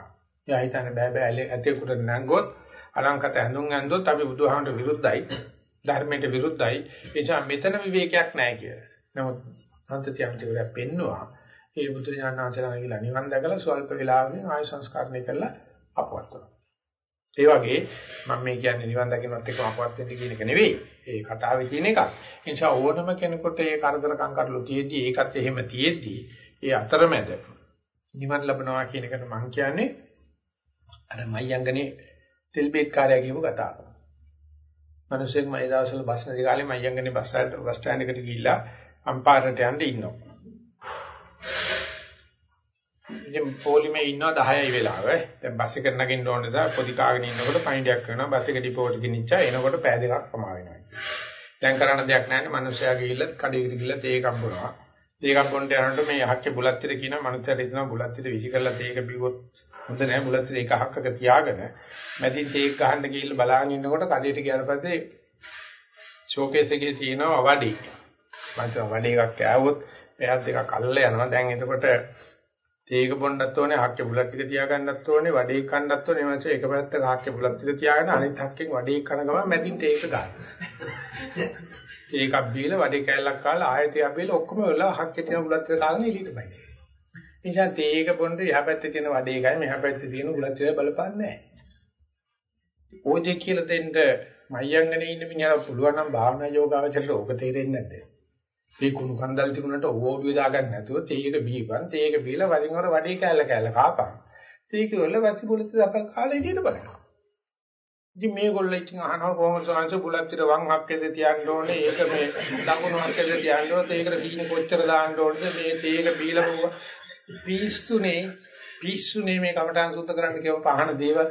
එයා හිතන්නේ බෑ බෑ ඇතේකට නැංගොත් අලංකත ඇඳුම් ඇඳොත් අපි බුදුහාමට විරුද්ධයි. ධර්මයට විරුද්ධයි. ඒ නිසා මෙතන විවේකයක් නැහැ කියලා. නමුත් සම්තති අමිතවල පෙන්නවා ඒ බුදු ඥානාචරණ කියලා නිවන් දැකලා ස්වල්ප වේලාවකින් ආය සංස්කරණය කරලා අපවත් වෙනවා. ඒ වගේ මම මේ කියන්නේ නිවන් දකින්නත් එක්ක අපවත් වෙන්න කියන එක නෙවෙයි. ඒ කතාවේ තියෙන එකක්. ඒ නිසා ඕනම කෙනෙකුට ඒ කරදර කංකටලු තියෙද්දි ඒකත් එහෙම තියෙද්දි ඒ අතරමැද නිවන් ලැබනවා කියන එකට මම කියන්නේ අර මයංගනේ තෙල් බේත් කාර්යය කියපු කතාව. මිනිස්සෙක් මම ඒ දවස්වල බස් නැති කාලේ මයංගනේ බස් ස්ටෑන්ඩ් එකට ගිහිල්ලා අම්පාරට යන්න ඉන්නවා. ඉතින් පොලිමේ ඉන්නවා 10යි වෙලාව. දැන් බස් එකට නගින්න ඕන නිසා පොඩි කාගෙන ඉන්නකොට පයින්ඩයක් කරනවා. බස් එක ඩිපෝට ගෙනිච්චා එනකොට පෑ දෙකක් පමා වෙනවා. දැන් කරන්න දෙයක් නැහැ මිනිස්සයා ගිහිල්ලා කඩේකට ගිහිල්ලා තේ එකක් බොනවා. තේ එකක් බොන්න යනකොට මේ යහක්කේ බුලත් ඉර කියන මිනිස්සයාට හිතනවා බුලත් ඉර විසි කරලා තේ එක බිව්වොත් හොඳ නැහැ බුලත් ඉර එක හක්කක තියාගෙන මැදින් තේ එක ගහන්න ගිහිල්ලා බලාගෙන ඉන්නකොට කඩේට ගියාට පස්සේ ෂෝකේස් එකේ තියෙනවා වඩේ. මං වඩේ එකක් කෑවොත් එයාත් දෙකක් අල්ල යනවා. දැන් එතකොට තේක බොන්නත් ඕනේ, හක්කේ බුලත් ටික තියාගන්නත් ඕනේ, වඩේ කන්නත් ඕනේ. එමන්ස එක පැත්තක හක්කේ බුලත් ටික තියාගෙන අනිත් හක්කෙන් වඩේ කන ගමන් මැදින් තේක ගන්න. (laughs) තේකක් බීලා වඩේ කැල්ලක් කාලා ආයෙත් යා බීලා ඔක්කොම වෙලා හක්කේ තියෙන බුලත් ටික දාගෙන එළියට බයි. නිසා තේක බොන්න එහා පැත්තේ තියෙන වඩේ එකයි මෙහා පැත්තේ තියෙන බුලත් ටික බලපන්නේ නැහැ. ඕජේ කියලා දෙන්න මයංගනේ ඉන්න මිනිහා පුළුවන් නම් භාවනා යෝගාවචරයට ඕක තේරෙන්නේ නැද්ද? මේ කුණු කන්දල් තිබුණාට ඕඩිය දාගන්න නැතුව තේයක බීපන්. තේයක බීලා වරින් වර වඩේ කෑල්ල කෑල්ල කාපන්. තේයක වල වැසි බුලත් අපල් කාලේ එළියට බලනවා ඉතින් මේගොල්ලෝ ඉතින් අහනවා කොහොමද සංස බුලත් ඉර වම් හක්කේද තියන්න ඕනේ? ඒක මේ දකුණු හක්කේද තියන්න ඕනේ? ඒකට සීනි කොච්චර දාන්න ඕනද? මේ තේයක බීලා බෝ පිස්සුනේ පිස්සුනේ මේ කමටහන් සුද්ධ කරන්න කියව පහන දේවල්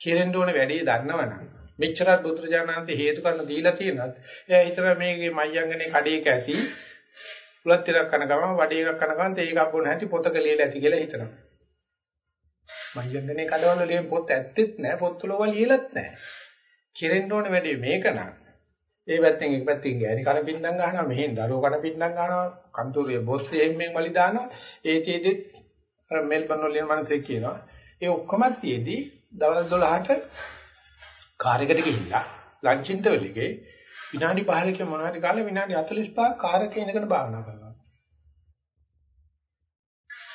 කෙරෙන්න ඕනේ වැඩේ දන්නවනම්. මෙච්චරත් බුදුරජාණන්තේ හේතු කරන දීලා තියෙනත් එයා හිතනවා මේකේ මයංගනේ කඩේක ඇති පුලත් ටිකක් කන ගමන් වඩේ එකක් කන ගමන් තේ එකක් බොන හැටි පොතක ලියලා ඇති කියලා හිතනවා. මහියංගනේ කඩවල ලියන පොත් ඇත්තෙත් නැහැ පොත්වල ඔවා ලියලත් නැහැ. කිරෙන්න ඕනේ වැඩේ මේක නම්. ඒ පැත්තෙන් එක පැත්තකින් ගෑණි කන පින්නම් ගන්නවා මෙහෙන් දරුවෝ කන පින්නම් ගන්නවා කන්තෝරියේ බොස් එහෙම්ෙන් වලි දානවා ඒකෙදිත් අර මෙල්බන් වල ලියන මිනිස්සෙක් කියනවා ඒ ඔක්කොම තියේදී දවල් 12ට කාර් එකට ගිහිල්ලා ලන්ච් ඉන්ටර්වල් එකේ විනාඩි 15කින් මොනවද කාලේ විනාඩි 45ක් කාර් එකේ ඉඳගෙන භාවනා කරනවා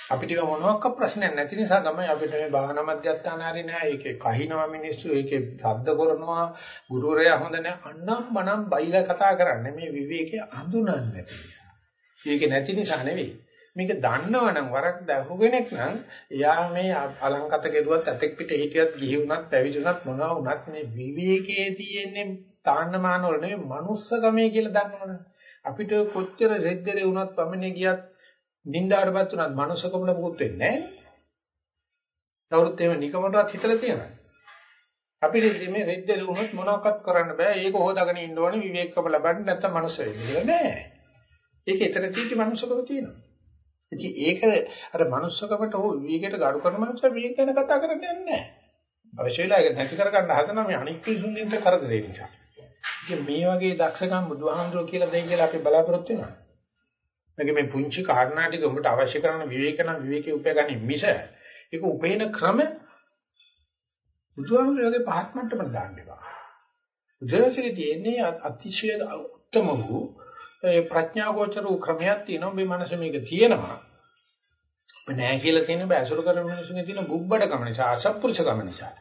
අපිට මොනවාක් ප්‍රශ්නයක් නැති නිසා තමයි අපිට මේ භාවනා මධ්‍යස්ථාන හරි නෑ. ඒකේ කහිනවා මිනිස්සු, ඒකේ ශබ්ද කරනවා, ගුරුවරයා හොඳ නෑ. අන්නම් මනම් බයිලා කතා කරන්නේ මේ විවේකයේ අඳුනන්නේ නැති නිසා. ඒක නැති නිසා නෙවෙයි. මේක දන්නවනම් වරක් දැහු කෙනෙක් නම් එයා මේ අලංකත කෙරුවත් ඇතෙක් පිට හිටියත් ගිහි වුණත් පැවිදි වුණත් මොනවා වුණත් මේ විවේකයේ තියෙන්නේ තාන්නමාන වල නෙවෙයි manussකමේ කියලා දන්නවනේ. අපිට කොච්චර රෙද්දරේ වුණත් පමනේ ගියත් නින්දාටපත් උනත් මනුස්සකමල මුකුත් වෙන්නේ නැහැ. කවුරුත් එහෙම නිකමටවත් හිතලා තියෙනවා. අපිට මේ රෙද්දේ වුණොත් මොනවක්වත් කරන්න බෑ. ඒක හොදාගෙන ඉන්න ඕනේ විවේකකම ලබන්න නැත්නම් මනුස්ස වෙන්නේ කියලා නෑ. ඒක ඊතර තීටි මනුස්සකම තියෙනවා. ඉතින් ඒක අර මනුස්සකමට හෝ විවේකයට ගරු කරන මනුස්සය විවේක ගැන කතා කරන්නේ නැහැ. අවශ්‍ය වෙලා ඒක නැති කර ගන්න හදන මේ අනික් පිසුන්දින්ට කරදරේ නිසා. ඉතින් මේ වගේ දක්ෂකම් බුදුහාමුදුරුවෝ කියලා දෙයි කියලා අපි බලාපොරොත්තු වෙනවා. මේක මේ පුංචි කාරණා ටික උඹට අවශ්‍ය කරන විවේක නම් විවේකේ උපයගන්නේ මිස ඒක උපේන ක්‍රම බුදුහාමුදුරගේ පහත් මට්ටමට දාන්න එපා. බුදුරජාණන්ගේ තියෙන්නේ අතිශය උත්තම වූ ප්‍රඥා ගෝචර වූ ක්‍රමයක් තියෙනවා මේ මනස මේක තියෙනවා. නෑ කියලා තියෙන බෑ අසුර කරන මිනිස්සුන්ගේ තියෙන බුබ්බඩකම නිසා අසත්පුරුෂ කම නිසා.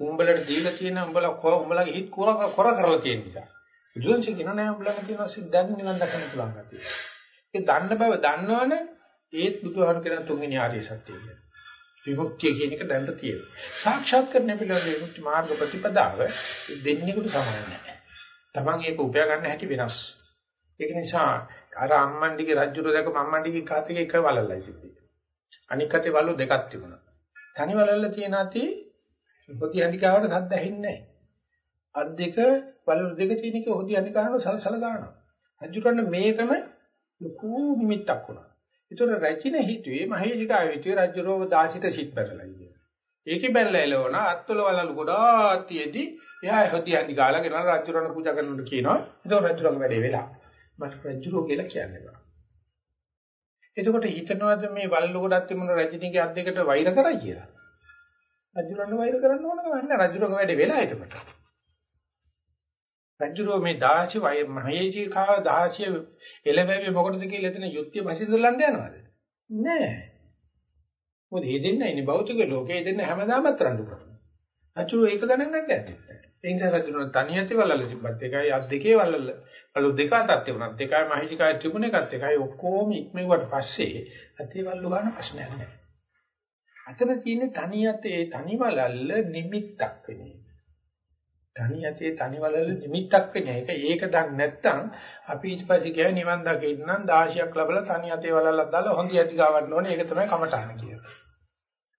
උඹලට දීලා තියෙන උඹලා උඹලගේ හිත කොර කොර කරලා තියෙන නිසා. බුදුන්සේ කියන නෑ උඹලට තියෙන සිද්ධාන්ත නිවන් දකින්න පුළුවන් ගැතියි. ඒ දන්න බව දන්නවනේ ඒත් බුදුහාම කියන තුන්වෙනි ආර්ය සත්‍යය කියන. විමුක්තිය කියන එක දැනට තියෙනවා. සාක්ෂාත් කරන්න පිළිවෙල විමුක්ති මාර්ග ප්‍රතිපදාව දෙන්නෙකුට සමාන නැහැ. Taman ඒක උපයා ගන්න හැටි වෙනස්. ඒක නිසා අර අම්මන්ඩිගේ රජුර දැක මම්මන්ඩිගේ කාතේ එක වලල්ලයි සිද්ධිය. අනික් අතේ වලු දෙකක් තිබුණා. තනි වලල්ල තියෙන ඇති හොදි හඳිකාවට සද්ද ඇහෙන්නේ නැහැ. අත් දෙක වලු දෙක තියෙන එක හොදි හඳිකාවට සලසල ගන්නවා. රජුරන්න මේකම ලොකු නිමිත්තක් වුණා. ඒතර රැකින හිතුවේ මහේජිකා හිතුවේ රජුරෝව දාසිත සිත් බැලලා ඉන්නේ. ඒකේ බැලලා එළවන අත්වල වලලු ගොඩාක් තියේදී එයා හොදි අඳි ගාලා ගෙනන රජුරණ පූජා කරනකොට කියනවා. ඒක රජුරගේ වැඩේ වෙලා. මට රජුරෝ කියලා කියන්නේ බා. එතකොට හිතනවාද මේ වලලු ගොඩක් තිබුණ රජිනීගේ අත් දෙකට වෛර කරයි කියලා. රජුරණ වෛර කරන්න ඕන කම නැහැ. රජුරගේ වැඩේ වෙලා එතකොට. රජුරෝ මේ 16 වය මහේජී කාව 16 එළවැවි මොකටද කියලා එතන යුද්ධය පසිදලන්න යනවද? නෑ. මොකද මේ දෙන්න ඉන්නේ භෞතික ලෝකේ දෙන්න හැමදාමත් රණ්ඩු කරනවා. රජුරෝ ඒක ගණන් ගන්න ඇත්තේ. ඒ නිසා රජුරෝ තනියත් වලල්ල තිබ්බත් එකයි අත් දෙකේ වලල්ල වලු දෙක අතක් තිබුණත් එකයි මහේජී කාය තිබුණ එකත් එකයි ඔක්කොම ඉක්මෙවට පස්සේ අතේ වල්ලු ගන්න ප්‍රශ්නයක් නෑ. අතන තියෙන්නේ තනියත් ඒ තනි වලල්ල නිමිත්තක් වෙන්නේ. තනි යතේ තනිවලල නිමිත්තක් වෙන එක. ඒක දන්නේ නැත්නම් අපි ඊපස්සේ කියයි නිවන් දකින්න නම් 16ක් ලැබලා තනි යතේ වලල්ලක් දාලා හොඳ යටි ගාවන්න ඕනේ. ඒක තමයි කමටහන කියන්නේ.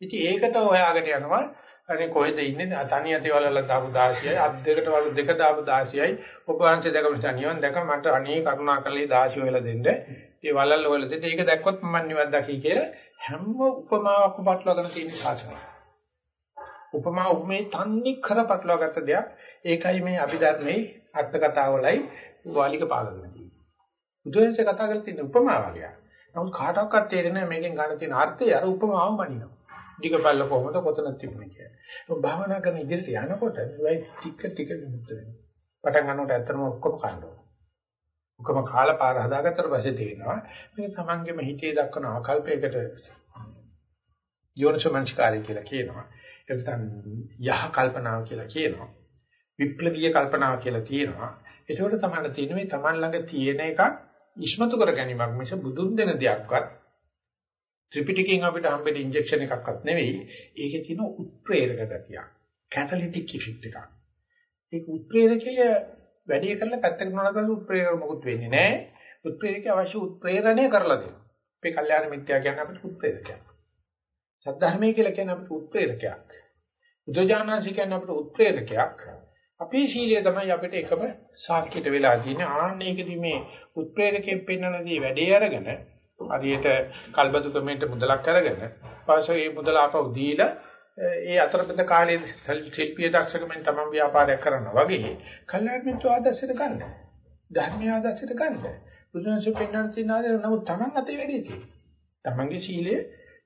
ඉතින් ඒකට හොයාගෙන යනවා. අනේ කොහෙද ඉන්නේ තනි යතේ වලල්ලක් දාපු 16යි අත් දෙකට වල දෙක දාපු 16යි ඔබ වහන්සේ දැකම නිසා නිවන් දැක මට අනේ කරුණා කළේ 16 වෙලා දෙන්න. ඒ වලල්ල වල දෙන්න ඒක දැක්කොත් මම නිවන් දකි කියලා හැම උපමාවක්ම පටලවාගෙන තියෙන ශාසනය. උපමා උපමේ තන්නේ කර පටලවාගත්ත දෙයක්. ඒකයි මේ අභිධර්මයේ අර්ථ කතාවලයි වාලික පාගගෙන තියෙන්නේ. බුදුන්සේ කතා කරලා තියෙන උපමා වගේ. නමුත් කාටවත් තේරෙන්නේ මේකෙන් ගන්න තියෙන අර්ථය අර උපමාවම මනිනවා. ටික බල්ල කොහොමද කොතනද තිබුණේ කියලා. ඒක භාවනා කරන ඉදිරියට යනකොට මේ ටික ටික විමුක්ත වෙනවා. පටන් ගන්නකොට ඇත්තම ඔක්කොම කනවා. ඔක්කොම කාලා පාර හදාගත්තට පස්සේ තේරෙනවා මේක තමන්ගේම හිතේ දක්වන ආකල්පයකට යෝනිසමංස්කාරය කියලා කියනවා. එතන යහ කල්පනාව කියලා කියනවා. විප්ලවීය කල්පනාව කියලා තියෙනවා. ඒකෝට තමයි තියෙන මේ Taman ළඟ තියෙන එකක් ඉස්මතු කර ගැනීමක් මිස බුදුන් දෙන දෙයක්වත් ත්‍රිපිටකයෙන් අපිට හම්බෙන ඉන්ජෙක්ෂන් එකක්වත් නෙවෙයි. ඒකේ තියෙන උත්ප්‍රේරක ගතියක්. කැටලිටික් ඉෆෙක්ට් එකක්. ඒක උත්ප්‍රේරකය වැඩි කරලා පැත්තකට නරකලා උත්ප්‍රේරක මොකුත් වෙන්නේ නැහැ. උත්ප්‍රේරකය අවශ්‍ය උත්ප්‍රේරණය කරලා දෙනවා. මේ කල්යාණ මිත්‍යා කියන්නේ අපිට උත්ප්‍රේරකයක්. සද්ධර්මයේ කියලා කියන්නේ අපිට උත්ප්‍රේරකයක්. බුදුජානනාංශ කියන්නේ අපිට උත්ප්‍රේරකයක්. අපේ ශීලය තමයි අපිට එකම සාක්කියට වෙලා තියෙන්නේ. ආන්නේකදී මේ උත්ප්‍රේරකයෙන් පෙන්වනදී වැඩේ අරගෙන හරියට කල්බතු ක්‍රමයට මුදලක් අරගෙන පස්සේ මේ මුදල ආපහු දීලා ඒ අතරමැද කාලයේ ශිල්පීය දක්ෂකමෙන් තමන් ව්‍යාපාරයක් කරනවා වගේ කල්යාණ මිත්‍ර ආදර්ශයට ගන්න. ධර්මීය ආදර්ශයට ගන්න. බුදුන්සේ පෙන්වන්න තියෙන ආදර්ශ නමුත් තමන් අතේ වැඩි තියෙනවා. තමන්ගේ සීලය,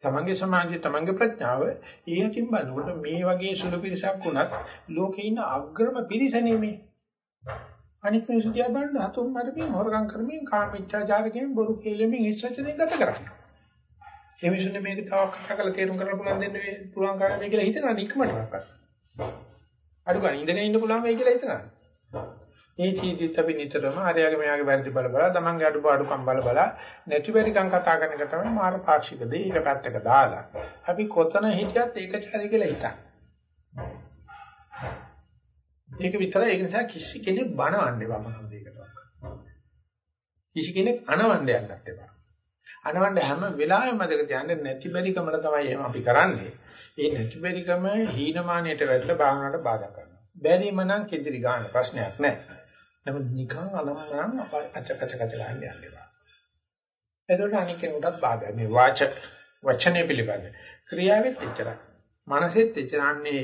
තමන්ගේ සමාධිය, තමන්ගේ ප්‍රඥාව ඊයකින් බලනකොට මේ වගේ සුළු පිරිසක් වුණත් ලෝකේ ඉන්න අග්‍රම පිරිස නෙමෙයි. අනිත් මිනිස්සු දිහා බලන හතුන් මරමින් හොරගම් කරමින් කාමීච්ඡාචාරකෙන් බොරු කියලමින් ඉස්සචනේ ගත කරන්නේ. ඒ මිනිස්සුන්ට මේක තවක් කතා කරලා තේරුම් කරන්න පුළුවන් දෙන්න පුළුවන් කාරණේ කියලා හිතනවා නිකමට නක්ක. අඩු ගන්න ඉඳගෙන ඉන්න පුළුවන් වෙයි කියලා හිතනවා. මේ චීදිත් අපි නිතරම ආර්යගේ මෙයාගේ වැරදි බල බල තමන්ගේ අඩුපාඩු අඩුකම් බල බල නැති බැරිකම් කතා කරන එක තමයි මාර පාක්ෂික දේ. ඒක පැත්තක දාලා අපි කොතන හිටියත් ඒකචාරී කියලා හිතන්න. ඒක විතරයි ඒක නිසා කිසි කෙනෙක් බනවන්න එපා මොනවද ඒකට. කිසි කෙනෙක් අනවන්න යන්නත් එපා. අනවන්න හැම වෙලාවෙම මතක තියාගන්න නැති බැරිකමල තමයි එහෙම අපි කරන්නේ. ඒ නැති බැරිකම හීනමානයට වැටලා භාවනාවට බාධා කරනවා. බැරිම නම් කෙදිරි ගන්න ප්‍රශ්නයක් නැහැ. නමුත් නිකන් අනම්මනම් අච කච කච ගන්න යන්නවා. එතකොට අනික් කෙනෙකුටත් බාධා මේ වාච වචනේ පිළිබඳ ක්‍රියාවෙත් එච්චරයි. මනසෙත් එච්චරන්නේ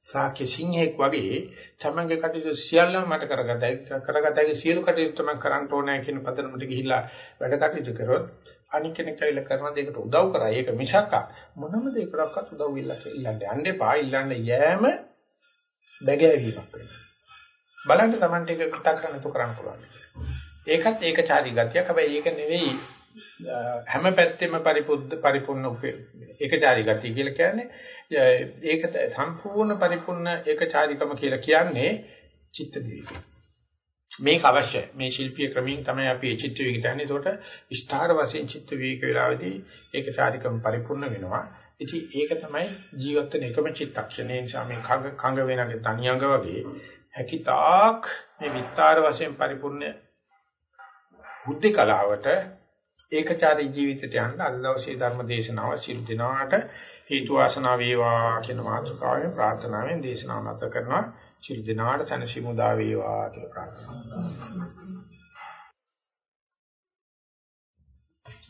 සාක්‍ය සිංහෙක් වගේ තමන්ගේ කටයුතු සියල්ලම මට කරගතයි කරගතයි සියලු කටයුතු මම කරන්න ඕනේ කියන පදනමට ගිහිල්ලා වැඩ කටයුතු කරොත් අනික් කෙනෙක් ඇවිල්ලා කරන දෙයකට උදව් කරා. ඒක මිසක් මොනම දෙයකටවත් උදව් ඉල්ලන්න යන්න එපා. ඉල්ලන්න යෑම බැගෑවීමක් වෙනවා. බලන්න Tamante එක කතා කරන්න තු කරන්න පුළුවන්. ඒකත් ඒකචාරී ගතියක්. හැබැයි ඒක නෙවෙයි හැම පැත්තෙම පරිපුද්ධ පරිපූර්ණ ඒකචාරී ගතිය කියලා කියන්නේ ඒක සම්පූර්ණ පරිපූර්ණ ඒකචාරීකම කියලා කියන්නේ චිත්ත විවේකය. මේක අවශ්‍යයි. මේ ශිල්පීය ක්‍රමයෙන් තමයි අපි චිත්ත විවේකයට යන්නේ. ඒකට ස්ථාර වශයෙන් චිත්ත විවේක වේලාවේදී ඒකචාරීකම පරිපූර්ණ වෙනවා. ඉතින් ඒක තමයි ජීවත් වෙන එකම චිත්තක්ෂණය නිසා මේ කඟ වෙනගේ තනියඟ වගේ හැකිතාක් මේ විස්තර වශයෙන් පරිපූර්ණ බුද්ධ කලාවට ඒකචාරී ජීවිතයට යන්න අද දවසේ ධර්ම දේශනාව සිල් දිනාට හේතු වාසනා වේවා කියන මාතෘකාවෙන් ප්‍රාර්ථනාවෙන් දේශනාව නැත කරනවා සිල් දිනාට සනසිමුදා වේවා කියලා ප්‍රාර්ථනා කරනවා.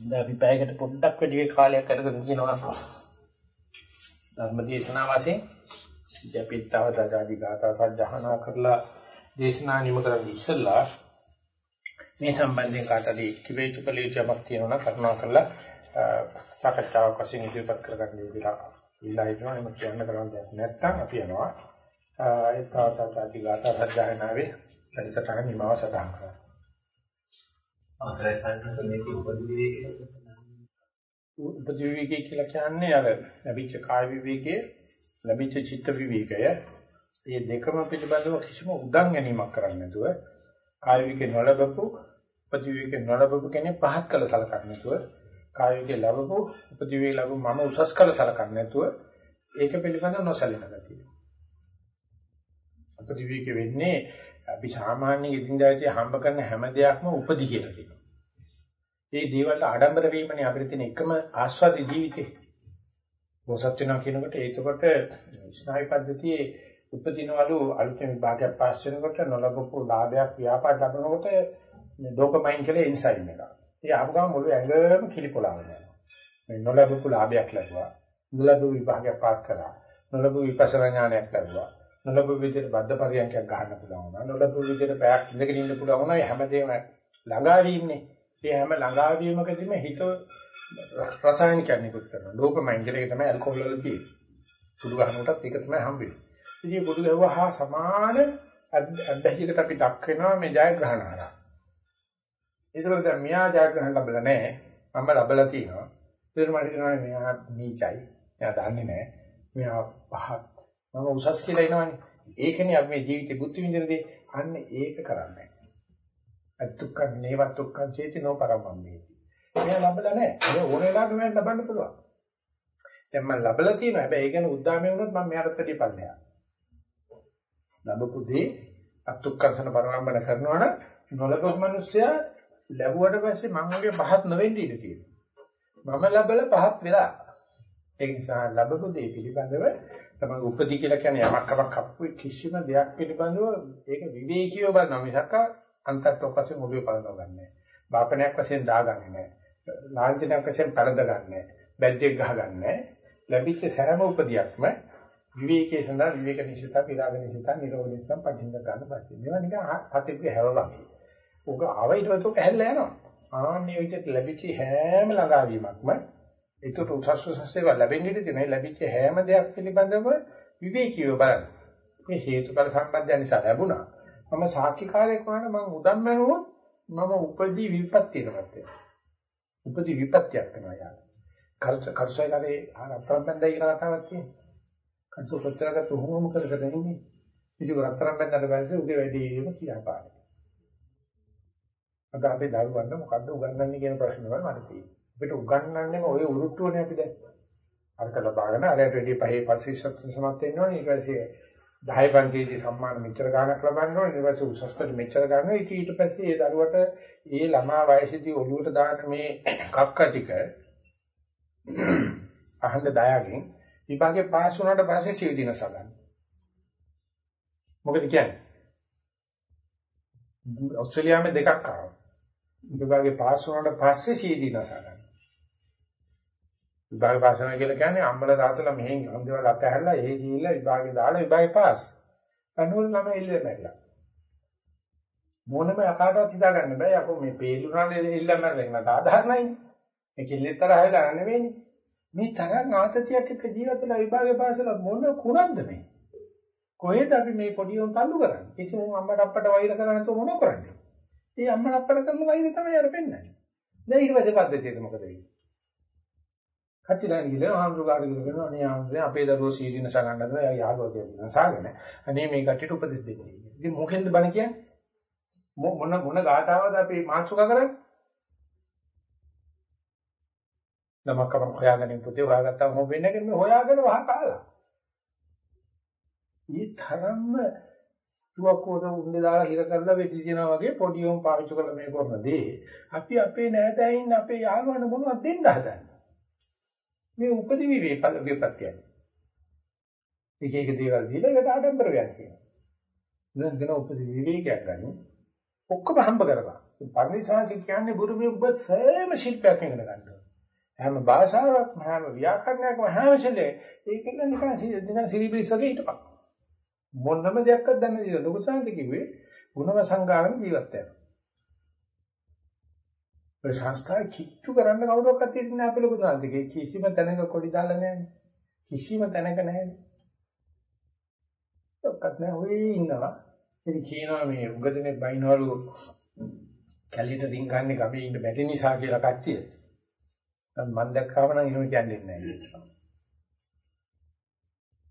දැන් අපි පැයකට පොඩ්ඩක් වැඩි කාලයක් අරගෙන කියනවා ධර්ම දේශනාව වශයෙන් ඉතින් අපි තව තදාදී ගාථා සජ්ජහනා කරලා දේශනා නිම කරන් ඉස්සෙල්ලා මේ සම්බන්ධයෙන් කාටදී කිව යුතු කළ යුතු යමක් තියෙනවා නම් කරුණා කරලා සාකච්ඡාවක් වශයෙන් ඉදිරිපත් කරගන්න විදිහට ඉල්ලා හිටනවා. එහෙම කියන්න කරන්න දෙයක් නැත්නම් අපි යනවා. ඒ තදාදී ගාථා සජ්ජහනාවේ පරිසතන නිමව සටහන් කරනවා. අවසරයි සංකල්ප මේක උපදිවිවේකයේ උපදිවිවේකයේ කියලා කියන්නේ අර ලැබිච්ච කාය විවේකයේ ලැබිච්ච චිත්ත විවේකය. මේ දෙකම පිළිබඳව කිසිම උදන් ගැනීමක් කරන්නේ නැතුව කාය විවේකේ නොලබපු උපදිවිවේකේ නොලබපු කෙනෙක් පහත් කළ සලකන්නේ නැතුව කාය විවේකේ ලැබපු උපදිවිවේකේ ලැබු මම උසස් කළ සලකන්නේ නැතුව ඒක පිළිබඳව නොසලින ගතිය. උපදිවිවේකේ වෙන්නේ අපි සාමාන්‍ය ඉදින්දාදී හම්බ කරන හැම දෙයක්ම උපදි කියලා කියනවා. මේ දේවල් ආඩම්බර වීමනේ අපිට තියෙන එකම ආස්වාද ජීවිතේ. බොසත් වෙනවා කියනකොට ඒකකොට ස්නායු පද්ධතියේ උපදිනවලු අලුතෙන් විභාගයක් පාස් වෙනකොට නොලබපු ලාභයක් ව්‍යාපාර ලබනකොට මේ ඩෝපමයින් කියලා එන්සයිම් එක. ඒ ආපු ගමන් මුළු ඇඟම කිලිපොළාගෙන යනවා. මේ නොලබපු ලාභයක් ලැබුවා. නොලබපු විභාගයක් පාස් කළා. නොලබපු විපස්සනා ඥානයක් ලැබුවා. නොලබපු විදිහට බද්ධ පරියන්කයක් ගන්න පුළුවන් වුණා. නොලබපු විදිහට පැයක් ඉඳගෙන ඉන්න පුළුවන් වුණා. මේ හැමදේම ළඟා වීන්නේ. මේ හැම ළඟා වීමකදීම හිත රසායනිකයන් නිකුත් කරනවා. ඩෝපමයින් කියන එක තමයි ඇල්කොහොල් වල තියෙන්නේ. සුළු ගන්නකොටත් ඒක තමයි හම්බ වෙන්නේ. ඉතින් බුදු ගැහුවා හා සමාන අධ්‍යයනයකට අපි දක් වෙනවා මේ ජයග්‍රහණ හරහා. ඒකවල දැන් මෙයා ජයග්‍රහණ ලැබලා නැහැ. මම ලැබලා තියෙනවා. ඊට මට කියනවා මෙයා නීචයි. එයා දන්නේ නැහැ. මෙයා පහත්. මම උසස් කියලා එනවනේ. ඒකනේ අපි මේ ජීවිතේ බුද්ධ විඳිනදී අන්න ඒක කරන්නේ. අත්තුක්කන් නේවත්තුක්කන් චේති නෝ පරමම්මේති. එයා ලබලා නැහැ. ඒ ඕන වෙලාවක මම ලබන්න පුළුවන්. දැන් මම ලබලා තියෙනවා. හැබැයි ඒ ගැන උද්දාමයේ වුණොත් මම මෙයාට දෙපල්ලයක්. ලැබපු දේ අත්ුක්කර්ෂණ පරමම්බන කරනවා නම් නොලබපු මිනිස්සයා ලැබුවට පස්සේ මම වගේ පහත් නොවෙන්න ඉඩ තියෙනවා. මම ලැබලා පහත් වෙලා. ඒ නිසා ලැබපු දේ පිළිබඳව තමයි උපදී කියලා කියන්නේ යමක් කමක් අපු කිසිම දෙයක් පිළිබඳව ඒක විවේකීව බලනවා මිසක් අන්තර්ගත වශයෙන් ඔළුවේ පලනව ගන්නෑ. බාපණයක් වශයෙන් දාගන්නේ නැහැ. ලාංඡනයක් වශයෙන් පළඳ ගන්නෑ. බැද්දෙක් ගහගන්නේ ලැබිච්ච සෑම උපදියක්ම විවේකයේ සඳහා විවේක නිසිත විරාග නිසිත නිරෝධ නිසිත පටිච්ච ගන්න පස්සේ මේවා නිකන් හතෙක හැව වගේ. උග ආව ඊට පස්සේ ඔක ඇහැල්ලා යනවා. ආන්නේ විදිහට ලැබිච්ච හැම ළඟාවීමක්ම ඒකට උසස් උසස්ව ලැබෙන්නේ තියෙන ලැබිච්ච හැම දෙයක් පිළිබඳව විවේකීව බලන්න. මේ හේතුඵල සම්බන්ධය නිසා ලැබුණා. මම සාක්ෂිකාරයෙක් වුණාට මම උදම් මැනුවොත් මම උපදී විපත්තියකට වෙනවා. උපදී විපත්තියක් වෙනවා යාර. කර්ෂ කර්ෂයලේ අතරම් බඳයි කියලා කතාවක් තියෙනවා. කර්ෂ කොච්චරක තුහුම කර කර ඉන්නේ. ඉතින් අතරම් බඳට බැලුවේ උගේ වැඩිම කියාපාන. අද අපේ දරුවන්ට මොකද්ද උගන්වන්නේ කියන ප්‍රශ්න වල මට තියෙනවා. අපිට උගන්වන්නේම ওই උරුට්ටුවනේ අපි දැන්. අරක ලබාගෙන අරයට වැඩි පහේ පස්සේ සත්‍ය සමත් වෙන්න ඕනේ. ඊට පස්සේ 10 පන්තියේදී සම්මාන මෙච්චර ගාණක් ලබන්න ඕනේ. ඊට පස්සේ උසස් පෙළ මෙච්චර ගන්නවා. ඊට ඊට පස්සේ ඒ දරුවට ඒ ළමා වයසේදී ඔළුවට දාන මේ කක්ක ටික අහන්න දයාගෙන් විභාගේ පාස් වුණාට පස්සේ සිව් දිනස ගන්න. මොකද කියන්නේ? ඕස්ට්‍රේලියාවේ දෙකක් ආවා. විභාගේ පාස් වුණාට පස්සේ සිව් දිනස ගන්න. විභාග පාස් වෙනවා කියලා කියන්නේ අම්මලා තාත්තලා මෙහෙන් අන්තිමට අතහැරලා ඒ ගිහිල්ලා විභාගේ දාලා විභාගේ පාස්. අනුවල ළමයි ඉල්ලේ නැట్లా. මොනම අකාටවත් හිතා ගන්න බෑ. යකෝ මේ පේලුනානේ ඉල්ලන්න නැත්නම් සාධාරණයි. මේ කිල්ලෙතර හැලා නෙවෙයිනේ. මේ තරම් ආතතියක් එක්ක ජීවත් වෙලා විභාගේ පාසල මොන කුණක්ද මේ? කොහෙද අපි මේ පොඩි උන් තල්ලු කරන්නේ? ඉතින් උන් අම්මට අප්පට වෛර කරන්නේ නැතුව මොන කරන්නේ? ඒ අම්මට අප්පට කරන වෛරය තමයි අර පෙන්නන්නේ. දැන් ඊට පස්සේ පද්ධතියට මොකද වෙන්නේ? කච්චිලා ගිහලා ආම්රුගාට ගිහලා අනේ ආම්රුගේ අපේ දරුවෝ සීසීන සගන්න හදනවා. එයා යාළුවා කියලා සාගෙන. අනේ මේ කට්ටියට උපදෙස් දෙන්නේ. ඉතින් මොකෙන්ද බණ කියන්නේ? මොන මොන ගාතාවද අපි මාතෘකා කරන්නේ? ළමකම හොයාගෙන පුතේ හොයාගත්තාම හො වෙන්නේ නැහැ මේ හොයාගෙන වහ කාලා. ඊ තරම්ම තුවක්කුවට උන්නේ දාලා හිර කරලා වෙටි තියනවා වගේ පොඩි උන් පාවිච්චි කරලා මේ කරන දේ අපි අපේ නෑදෑයින් අපේ යාළුවන්ට මොනවද දෙන්න හදන්නේ? මේ උපදි විවේපල විපත්‍යයි. එක එක දේවල් දීලා ඒකට ආඩම්බරයක් තියෙනවා. දැන් දෙන උපදි විවේකයක් ගන්න ඔක්කොම හම්බ කරගන්න. පරිණිසාංශ කියන්නේ බුදුමේ ඔබ සෑම ශිල්පයක් ඉගෙන ගන්නවා. හැම භාෂාවක්ම හැම ව්‍යාකරණයක්ම හැම ශිල්පේ ඒකෙන් නිකන් නිකන් සිරිබිසගේ හිටපන්. මොනම දෙයක්වත් දන්නේ නැහැ. ලොකු සංසි කිව්වේ ගුණව සංගාරණ ජීවත් වෙනවා. ඒ සංස්ථාව කිට්ටු කරන්න කවුරක්වත් ඉන්නේ අපේ ලොකු සංසිකේ කිසිම තැනක කොඩි දාලා නැහැ. කිසිම තැනක නැහැ. ඔක්කත් නැහැ ඔය ඉන්නවා. ඉතින් කියනවා මේ උගදෙනේ බයිනවලු කැලියට රින් ගන්න ගමේ ඉන්න බැරි නිසා කියලා කට්ටිය. මම දැක්කම නම් එහෙම කියන්නේ නැහැ.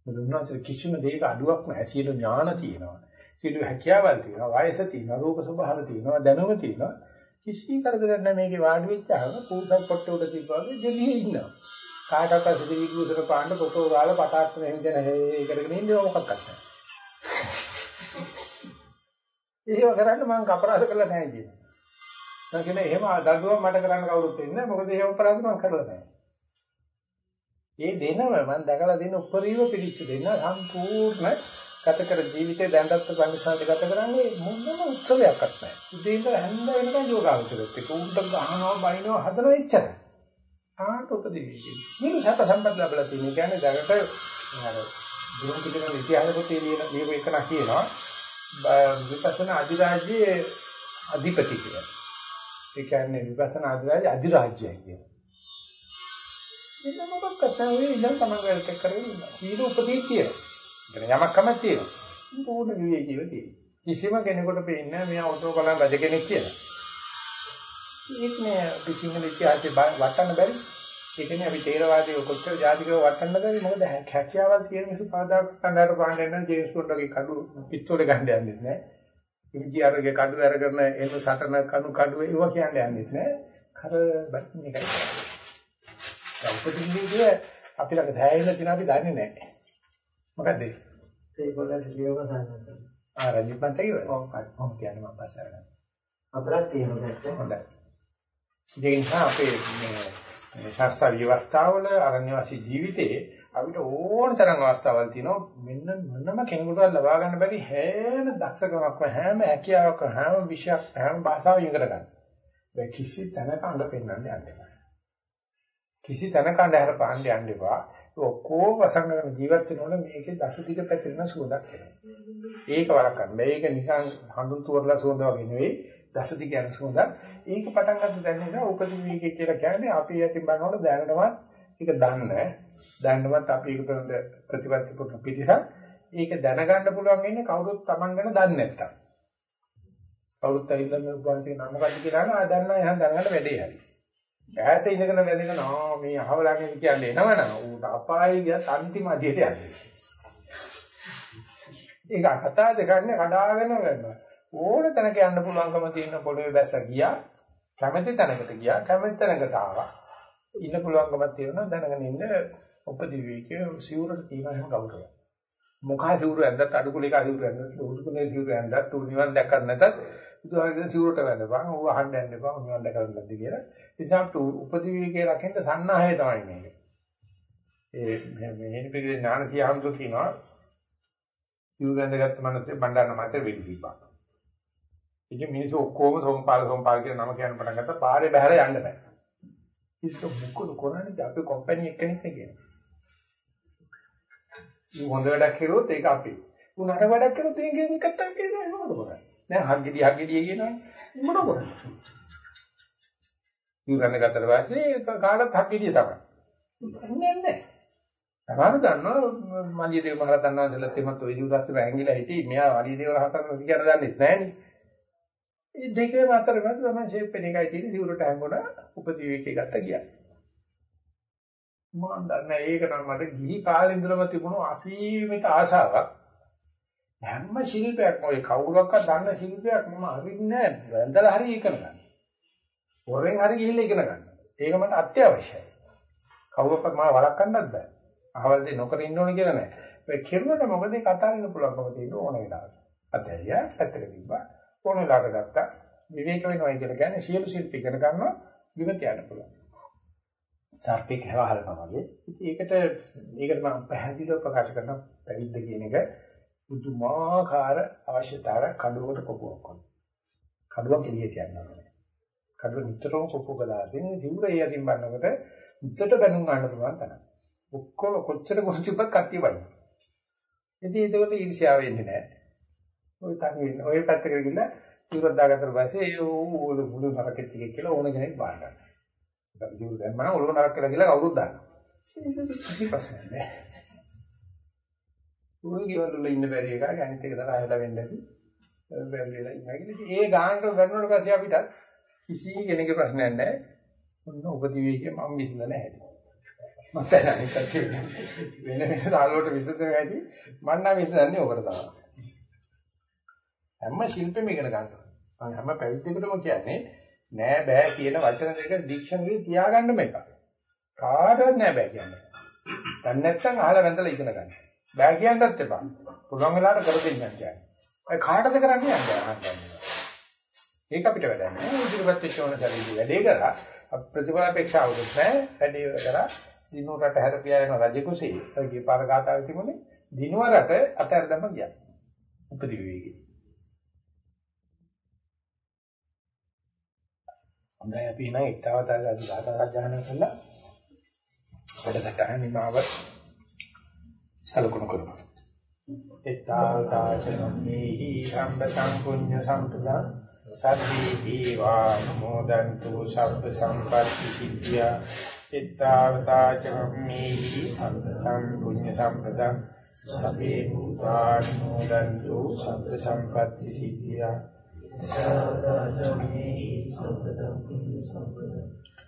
මුදුන්වහන්සේ කිසිම දෙයක අඩුවක් නැහැ. සියලු ඥාන තියෙනවා. සියලු හැකියාවල් තියෙනවා. වයස තියෙනවා. රූප ස්වභාව තියෙනවා. දැනුම තියෙනවා. කිසි කරදරයක් නැහැ මේකේ වාඩි වෙච්චාම පූසක් පොට්ට උඩ තිබ්බාගේ ජෙලියේ ඉන්නවා. කාටවත් සිදිවි කුසල පාන්න පොටෝ ගාලා පටාක් මෙහෙම දෙන හේ කරගෙන ඉන්නේ මොකක්වත් නැහැ. (laughs) ඒව කරන්න මම අපරාධ කළා නැහැ කියනවා. මම කියන්නේ එහෙම දඬුවම් මට කරන්න කවුරුත් ඉන්නේ නැහැ. මොකද එහෙම අපරාධ මම කරලා නැහැ. ඒ දෙනම මම දැකලා දෙන උපරිම පිළිච්ච දෙන්න සම්පූර්ණ ගත කර ජීවිතේ දැනටත් පරිසරයට ගත කරන්නේ මොනම උත්සවයක්වත් නැහැ. උදේ ඉඳලා හැන්ද වෙනකන් යෝගාවචරෙත් ඒක උන්ට ගහනවා බයිනවා හදනවා එච්චර. ආට උපදෙවි. මේ සත සම්පත් ලැබලා තියෙන කියන්නේ දැනට අර ගුරු පිටින ඉතිහාස පොතේ ලියන ලියපු එක නා කියනවා විපස්සනා අධිරාජ්‍යයේ අධිපති කියලා. ඒ කියන්නේ විපස්සනා අධිරාජ්‍ය අධිරාජ්‍යය කියනවා. එන්න මොකක්ද තමයි ඉඳන් තමයි වැඩ කරන්නේ. සීල උපදීතිය. එතන යමක් කමක් තියෙනවා. පූර්ණ විවේකීව තියෙනවා. කිසිම කෙනෙකුට පේන්නේ මෙයා ඔතෝ කලන් රජ කෙනෙක් කියලා. ඒක නේ අපි සිංහල ඉතිහාසයේ වටන්න බැරි. ඒ කියන්නේ අපි තේරවාදී කොච්චර ජාතිකව වටන්න බැරි මොකද හැකියාවල් තියෙන මිනිස්සු පාදාක් කණ්ඩායමට පාන්න යන ජේම්ස් බොන්ඩ් වගේ කඩු පිස්තෝලේ ගන්න යන්නේ නැහැ. ඉන්දියාවේ කඩු අරගෙන එන සටන කණු කඩුව ඒවා කියන්නේ යන්නේ නැහැ. කර බැලුම් එකයි. උපදින්නේ අපි ළඟ දැයෙන්න තියෙන අපි දන්නේ නැහැ. මොකද ඒගොල්ලන්ට ලියව ගන්න. ආ රජිත් මන්තේ කිව්වා. ඔව්. ඔව් කියන්නේ මම පස්සේ අරගන්න. අපරත් තියෙනවා. හොඳයි. ඒ නිසා අපේ මේ ශාස්ත්‍ර ව්‍යවස්ථාවල අරණ්‍යවාසී ජීවිතේ අපිට ඕන තරම් අවස්ථාවල් තියෙනවා මෙන්න මොනම කෙනෙකුටවත් ලබා ගන්න බැරි හැම දක්ෂකමක්ම හැම හැකියාවක්ම හැම විෂයක් හැම භාෂාවක් ඉගෙන ගන්න. ඒ කිසි තැනක අඬ පෙන්වන්න යන්න එපා. කිසි තැනක අඬ හැර පහන්න යන්න එපා. ඔක්කොම වසංගන ජීවත් වෙනකොට මේකේ දසදික පැතිරෙන සුවඳක් එනවා. ඒක වරක්කන්න. මේක නිකන් හඳුන් තුරලා සුවඳ වගේ නෙවෙයි දසදික යන සුවඳ. ඒක පටන් ගන්න දැන නිසා උපදිවිකේ කියලා කියන්නේ අපි යටින් බලනකොට දැනටමත් ඒක දන්නේ. දැනටමත් අපි ඒක පිළිබඳ ප්‍රතිපත්ති පුරුදු පිටිසක්. ඒක දැනගන්න පුළුවන් ඉන්නේ කවුරුත් Taman ගැන දන්නේ නැත්තම්. කවුරුත් ඇවිල්ලා මේ උපවාසයේ නම මොකක්ද කියලා අහනවා. ආ දන්නා එහෙනම් දැනගන්න වැඩේ හරි. ඈත ඉඳගෙන වැදගෙන ආ මේ අහවලාගෙන කියන්නේ එනවනම් ඌට අපායේ ගියත් අන්තිම අධියට යන්නේ. ඒක කතා දෙකන්නේ කඩාගෙන වෙනවා. ඕන තැනක යන්න පුළුවන්කම තියෙන පොළවේ බැස ගියා. කැමැති තැනකට ගියා. කැමැති තැනකට ආවා. ඉන්න පුළුවන්කමක් තියෙනවා දැනගෙන ඉන්න උපදිවිකේ සිවුරට තියෙන හැම ගෞරවයක්. මොකා සිවුර ඇඳත් අඩුකුලේක සිවුර ඇඳත් උඩුකුලේ සිවුර ඇඳත් උ නිවන් දැක්කත් නැතත් බුදුහාමගෙන සිවුරට වැඳපන් ඌ අහන්න යන්න එපා නිවන් දැකලා නැද්ද කියලා. ඒ නිසා උපදිවිකේ රකින්න සන්නාහය තමයි මේක. ඒ මේ හේනිපිගේ ඥානසිය හම්තු කියනවා සිවුර ඇඳගත්ත මනසේ බණ්ඩාරන මාතේ වෙලි දීපා. ඉතින් මිනිස්සු ඔක්කොම සොම්පාල සොම්පාල කියන නම කියන පටන් ගත්තා පාරේ බහැර යන්න බෑ. ඉතින් මොකද කරන්නේ අපි කම්පැනි එකෙනෙක් නේ කියන්නේ. හොඳ වැඩක් කරුවොත් ඒක අපි. උනාට වැඩක් කරුවොත් ඒක එකත් අපි කියන්නේ මොකද කරන්නේ? දැන් හග්ගෙඩි හග්ගෙඩි කියනවනේ. මොන කරන්නේ? ඉවරන ගතට පස්සේ කාටත් හග්ගෙඩිය තමයි. නෑ නෑ. සමහර දන්නවා මලියදේව මහරහතන් වහන්සේලාත් එමත් ඔය ජීවිතස්සේ වැංගිලා හිටි මෙයා මලියදේව රහතන් වහන්සේ කියන දන්නේ නැහනේ. මේ දෙකේ අතර මත තමයි ෂේප් වෙන එකයි තියෙන්නේ සිවුරට හැංගුණා උපදීවිකේ ගත්ත කියන්නේ. මම දන්නේ ඒක නම් මට ගිහි කාලේ ඉඳලම තිබුණු අසීමිත ආශාවක්. හැම ශිල්පයක්ම ඔය කවුරක්වත් දන්න ශිල්පයක් මම අරින්නේ නැහැ. වැඳලා හරි ඉගෙන ගන්න. හොරෙන් හරි ගිහිල්ලා ඉගෙන ගන්න. ඒක මට අත්‍යවශ්‍යයි. කවුරක්වත් මාව වළක්වන්නත් බෑ. අහවල දෙ නොකර ඉන්න ඕනේ කියලා නෑ. ඒ කිරුණට මොකද කතා කරන්න පුළුවන්කම තියෙන ඕන වෙලාවට. අතහැරියා පැත්තක තිබ්බා. ඕන වෙලාවට ගත්තා. විවේක වෙනවා කියලා කියන්නේ සියලු ශිල්ප ඉගෙන ගන්නවා විවත යන්න පුළුවන්. සර්පෙක් හැවහලනවා වගේ. ඉතින් ඒකට ඒකට මම පැහැදිලිව ප්‍රකාශ කරන පැවිද්ද කියන එක පුදුමාකාර අවශ්‍යතාවයක් කඩුවකට කොපුවක් වගේ. කඩුවක් එළියට යනවා. කඩුව නිතරම කොපුවක දාගෙන සිවුර ඒ අතින් බannකොට උත්තර බැනුම් ගන්න පුළුවන් තරම්. ඔක්කොම කොච්චර කොච්චරක් කට්ටිය වයි. ඉතින් ඒකවල ඊර්ෂ්‍යාව වෙන්නේ නැහැ. ඔය තනියෙන් ඔය පැත්තකට ගිහිල්ලා සිවුරක් දාගත්තට පස්සේ ඒ ඕ මුළු නරකෙත් ටිකක් කියලා ඕන කෙනෙක් බාර ගන්නවා. අපි සිවුර දැම්මම ඔළුව නරක කියලා කියලා කවුරුත් දානවා. ඒක කිසි ප්‍රශ්නයක් නැහැ. ඔය ගෙවල් වල ඉන්න බැරි එක අනිත් එක තරහ හැලා වෙන්නේ නැති. බැරි වෙලා ඉන්නවා කියලා. ඒ ගානට වැටුණාට පස්සේ අපිට කිසි කෙනෙකුගේ ප්‍රශ්නයක් නැහැ. ඔන්න උපදිවිගේ මම විසඳ නැහැ. මම දැනන්නේ කට්ටිය වෙන වෙන දාලුවට විසඳන හැටි මම නම් විසඳන්නේ ඔකට තමයි. හැම ශිල්පෙම ඉගෙන ගන්නවා. මම හැම පැවිද්දෙකුටම කියන්නේ නෑ බෑ කියන වචන දෙක ඩික්ෂනරි තියාගන්න මේක. කාටවත් නෑ බෑ කියන්නේ. දැන් නැත්තම් අහලා වැඳලා ඉගෙන ගන්න. බෑ කියන්නත් එපා. පුළුවන් වෙලාවට කර දෙන්න කියන්නේ. ඔය කාටද කරන්නේ යන්නේ ඒක අපිට වැඩක් නෑ. ඉදිරියට වෙච්ච ඕන සැලී වැඩේ කරා ප්‍රතිඵල අපේක්ෂාවකුත් නෑ. වැඩේ කරා දිනුවරට හැරපියා යන රජකුසේ. ඒකේ පාර ගාතාවේ තිබුණේ දිනුවරට අතර දැම්ම ගියා. උපදි විවේකී. හොඳයි අපි නම් ඊතාවතාවගේ අද ගාථා සජ්ජායනා කළා. වැඩසටහන නිමාව සලකුණු කරමු. ඊතාවතාචනම්මේහි සම්පතං පුඤ්ඤ සම්පදං සබ්බේ දීවා නමෝදන්තු සබ්බ සම්පත්‍ති සිද්ධියා ඊතාවතාචනම්මේහි සම්පතං පුඤ්ඤ සම්පදං සබ්බේ භූතා නමෝදන්තු සබ්බ සම්පත්‍ති සිද්ධියා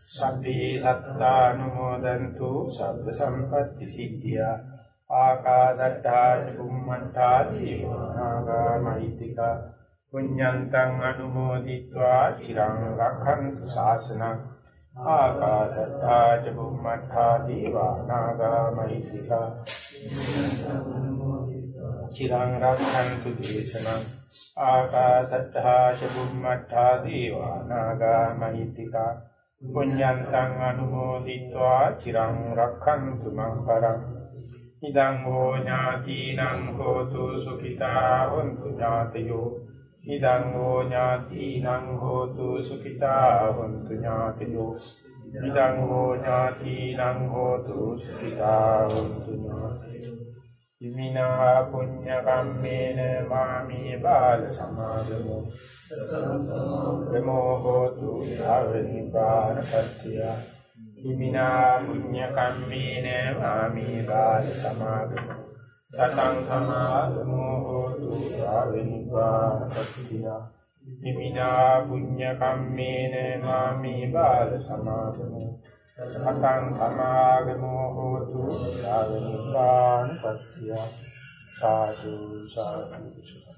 සබ්බේ සත්තානුමෝදන්තු සබ්බ සම්පත්ති සිද්ධියා. ආකාසට්ටා චුම්මට්ටා දීවානාගා මහිත්‍තික පුඤ්ඤන්තං අනුමෝදිत्वा চিරං රක්ඛන්තු ශාසනං. ආකාසට්ටා චුම්මට්ටා දීවානාගා මහිත්‍තික පුඤ්ඤන්තං අනුමෝදිत्वा চিරං රක්ඛන්තු දේශනං. ආකාසට්ඨා චුම්මට්ඨා දීවා නාග මහිත්‍තිකා පුඤ්ඤන්තං අනුමෝදිत्वा චිරං රක්ඛන්තු මං පරං ඉදං හෝ ඥාතිනං හෝතු සුඛිතා වന്തു ඥාතයෝ ඉදං හෝ ඥාතිනං හෝතු සුඛිතා වന്തു ඥාතයෝ ඉදං හෝ ඥාතිනං හෝතු සුඛිතා වന്തു ඥාතයෝ ඉමිනා පුඤ්ඤ කම්මේන මාමි බාල සමාදමෝ. සසංසමෝ හෝතු යාවනිපාන පත්‍ය. ඉමිනා පුඤ්ඤ කම්මේන මාමි බාල සමාදමෝ. සතං සමාදමෝ හෝතු යාවනිපාන පත්‍ය. ඉමිනා පුඤ්ඤ කම්මේන මාමි බාල සමාදමෝ. සතං සමාගමෝ හෝතු යාවනිපාන පත්‍ය සාදු සාදු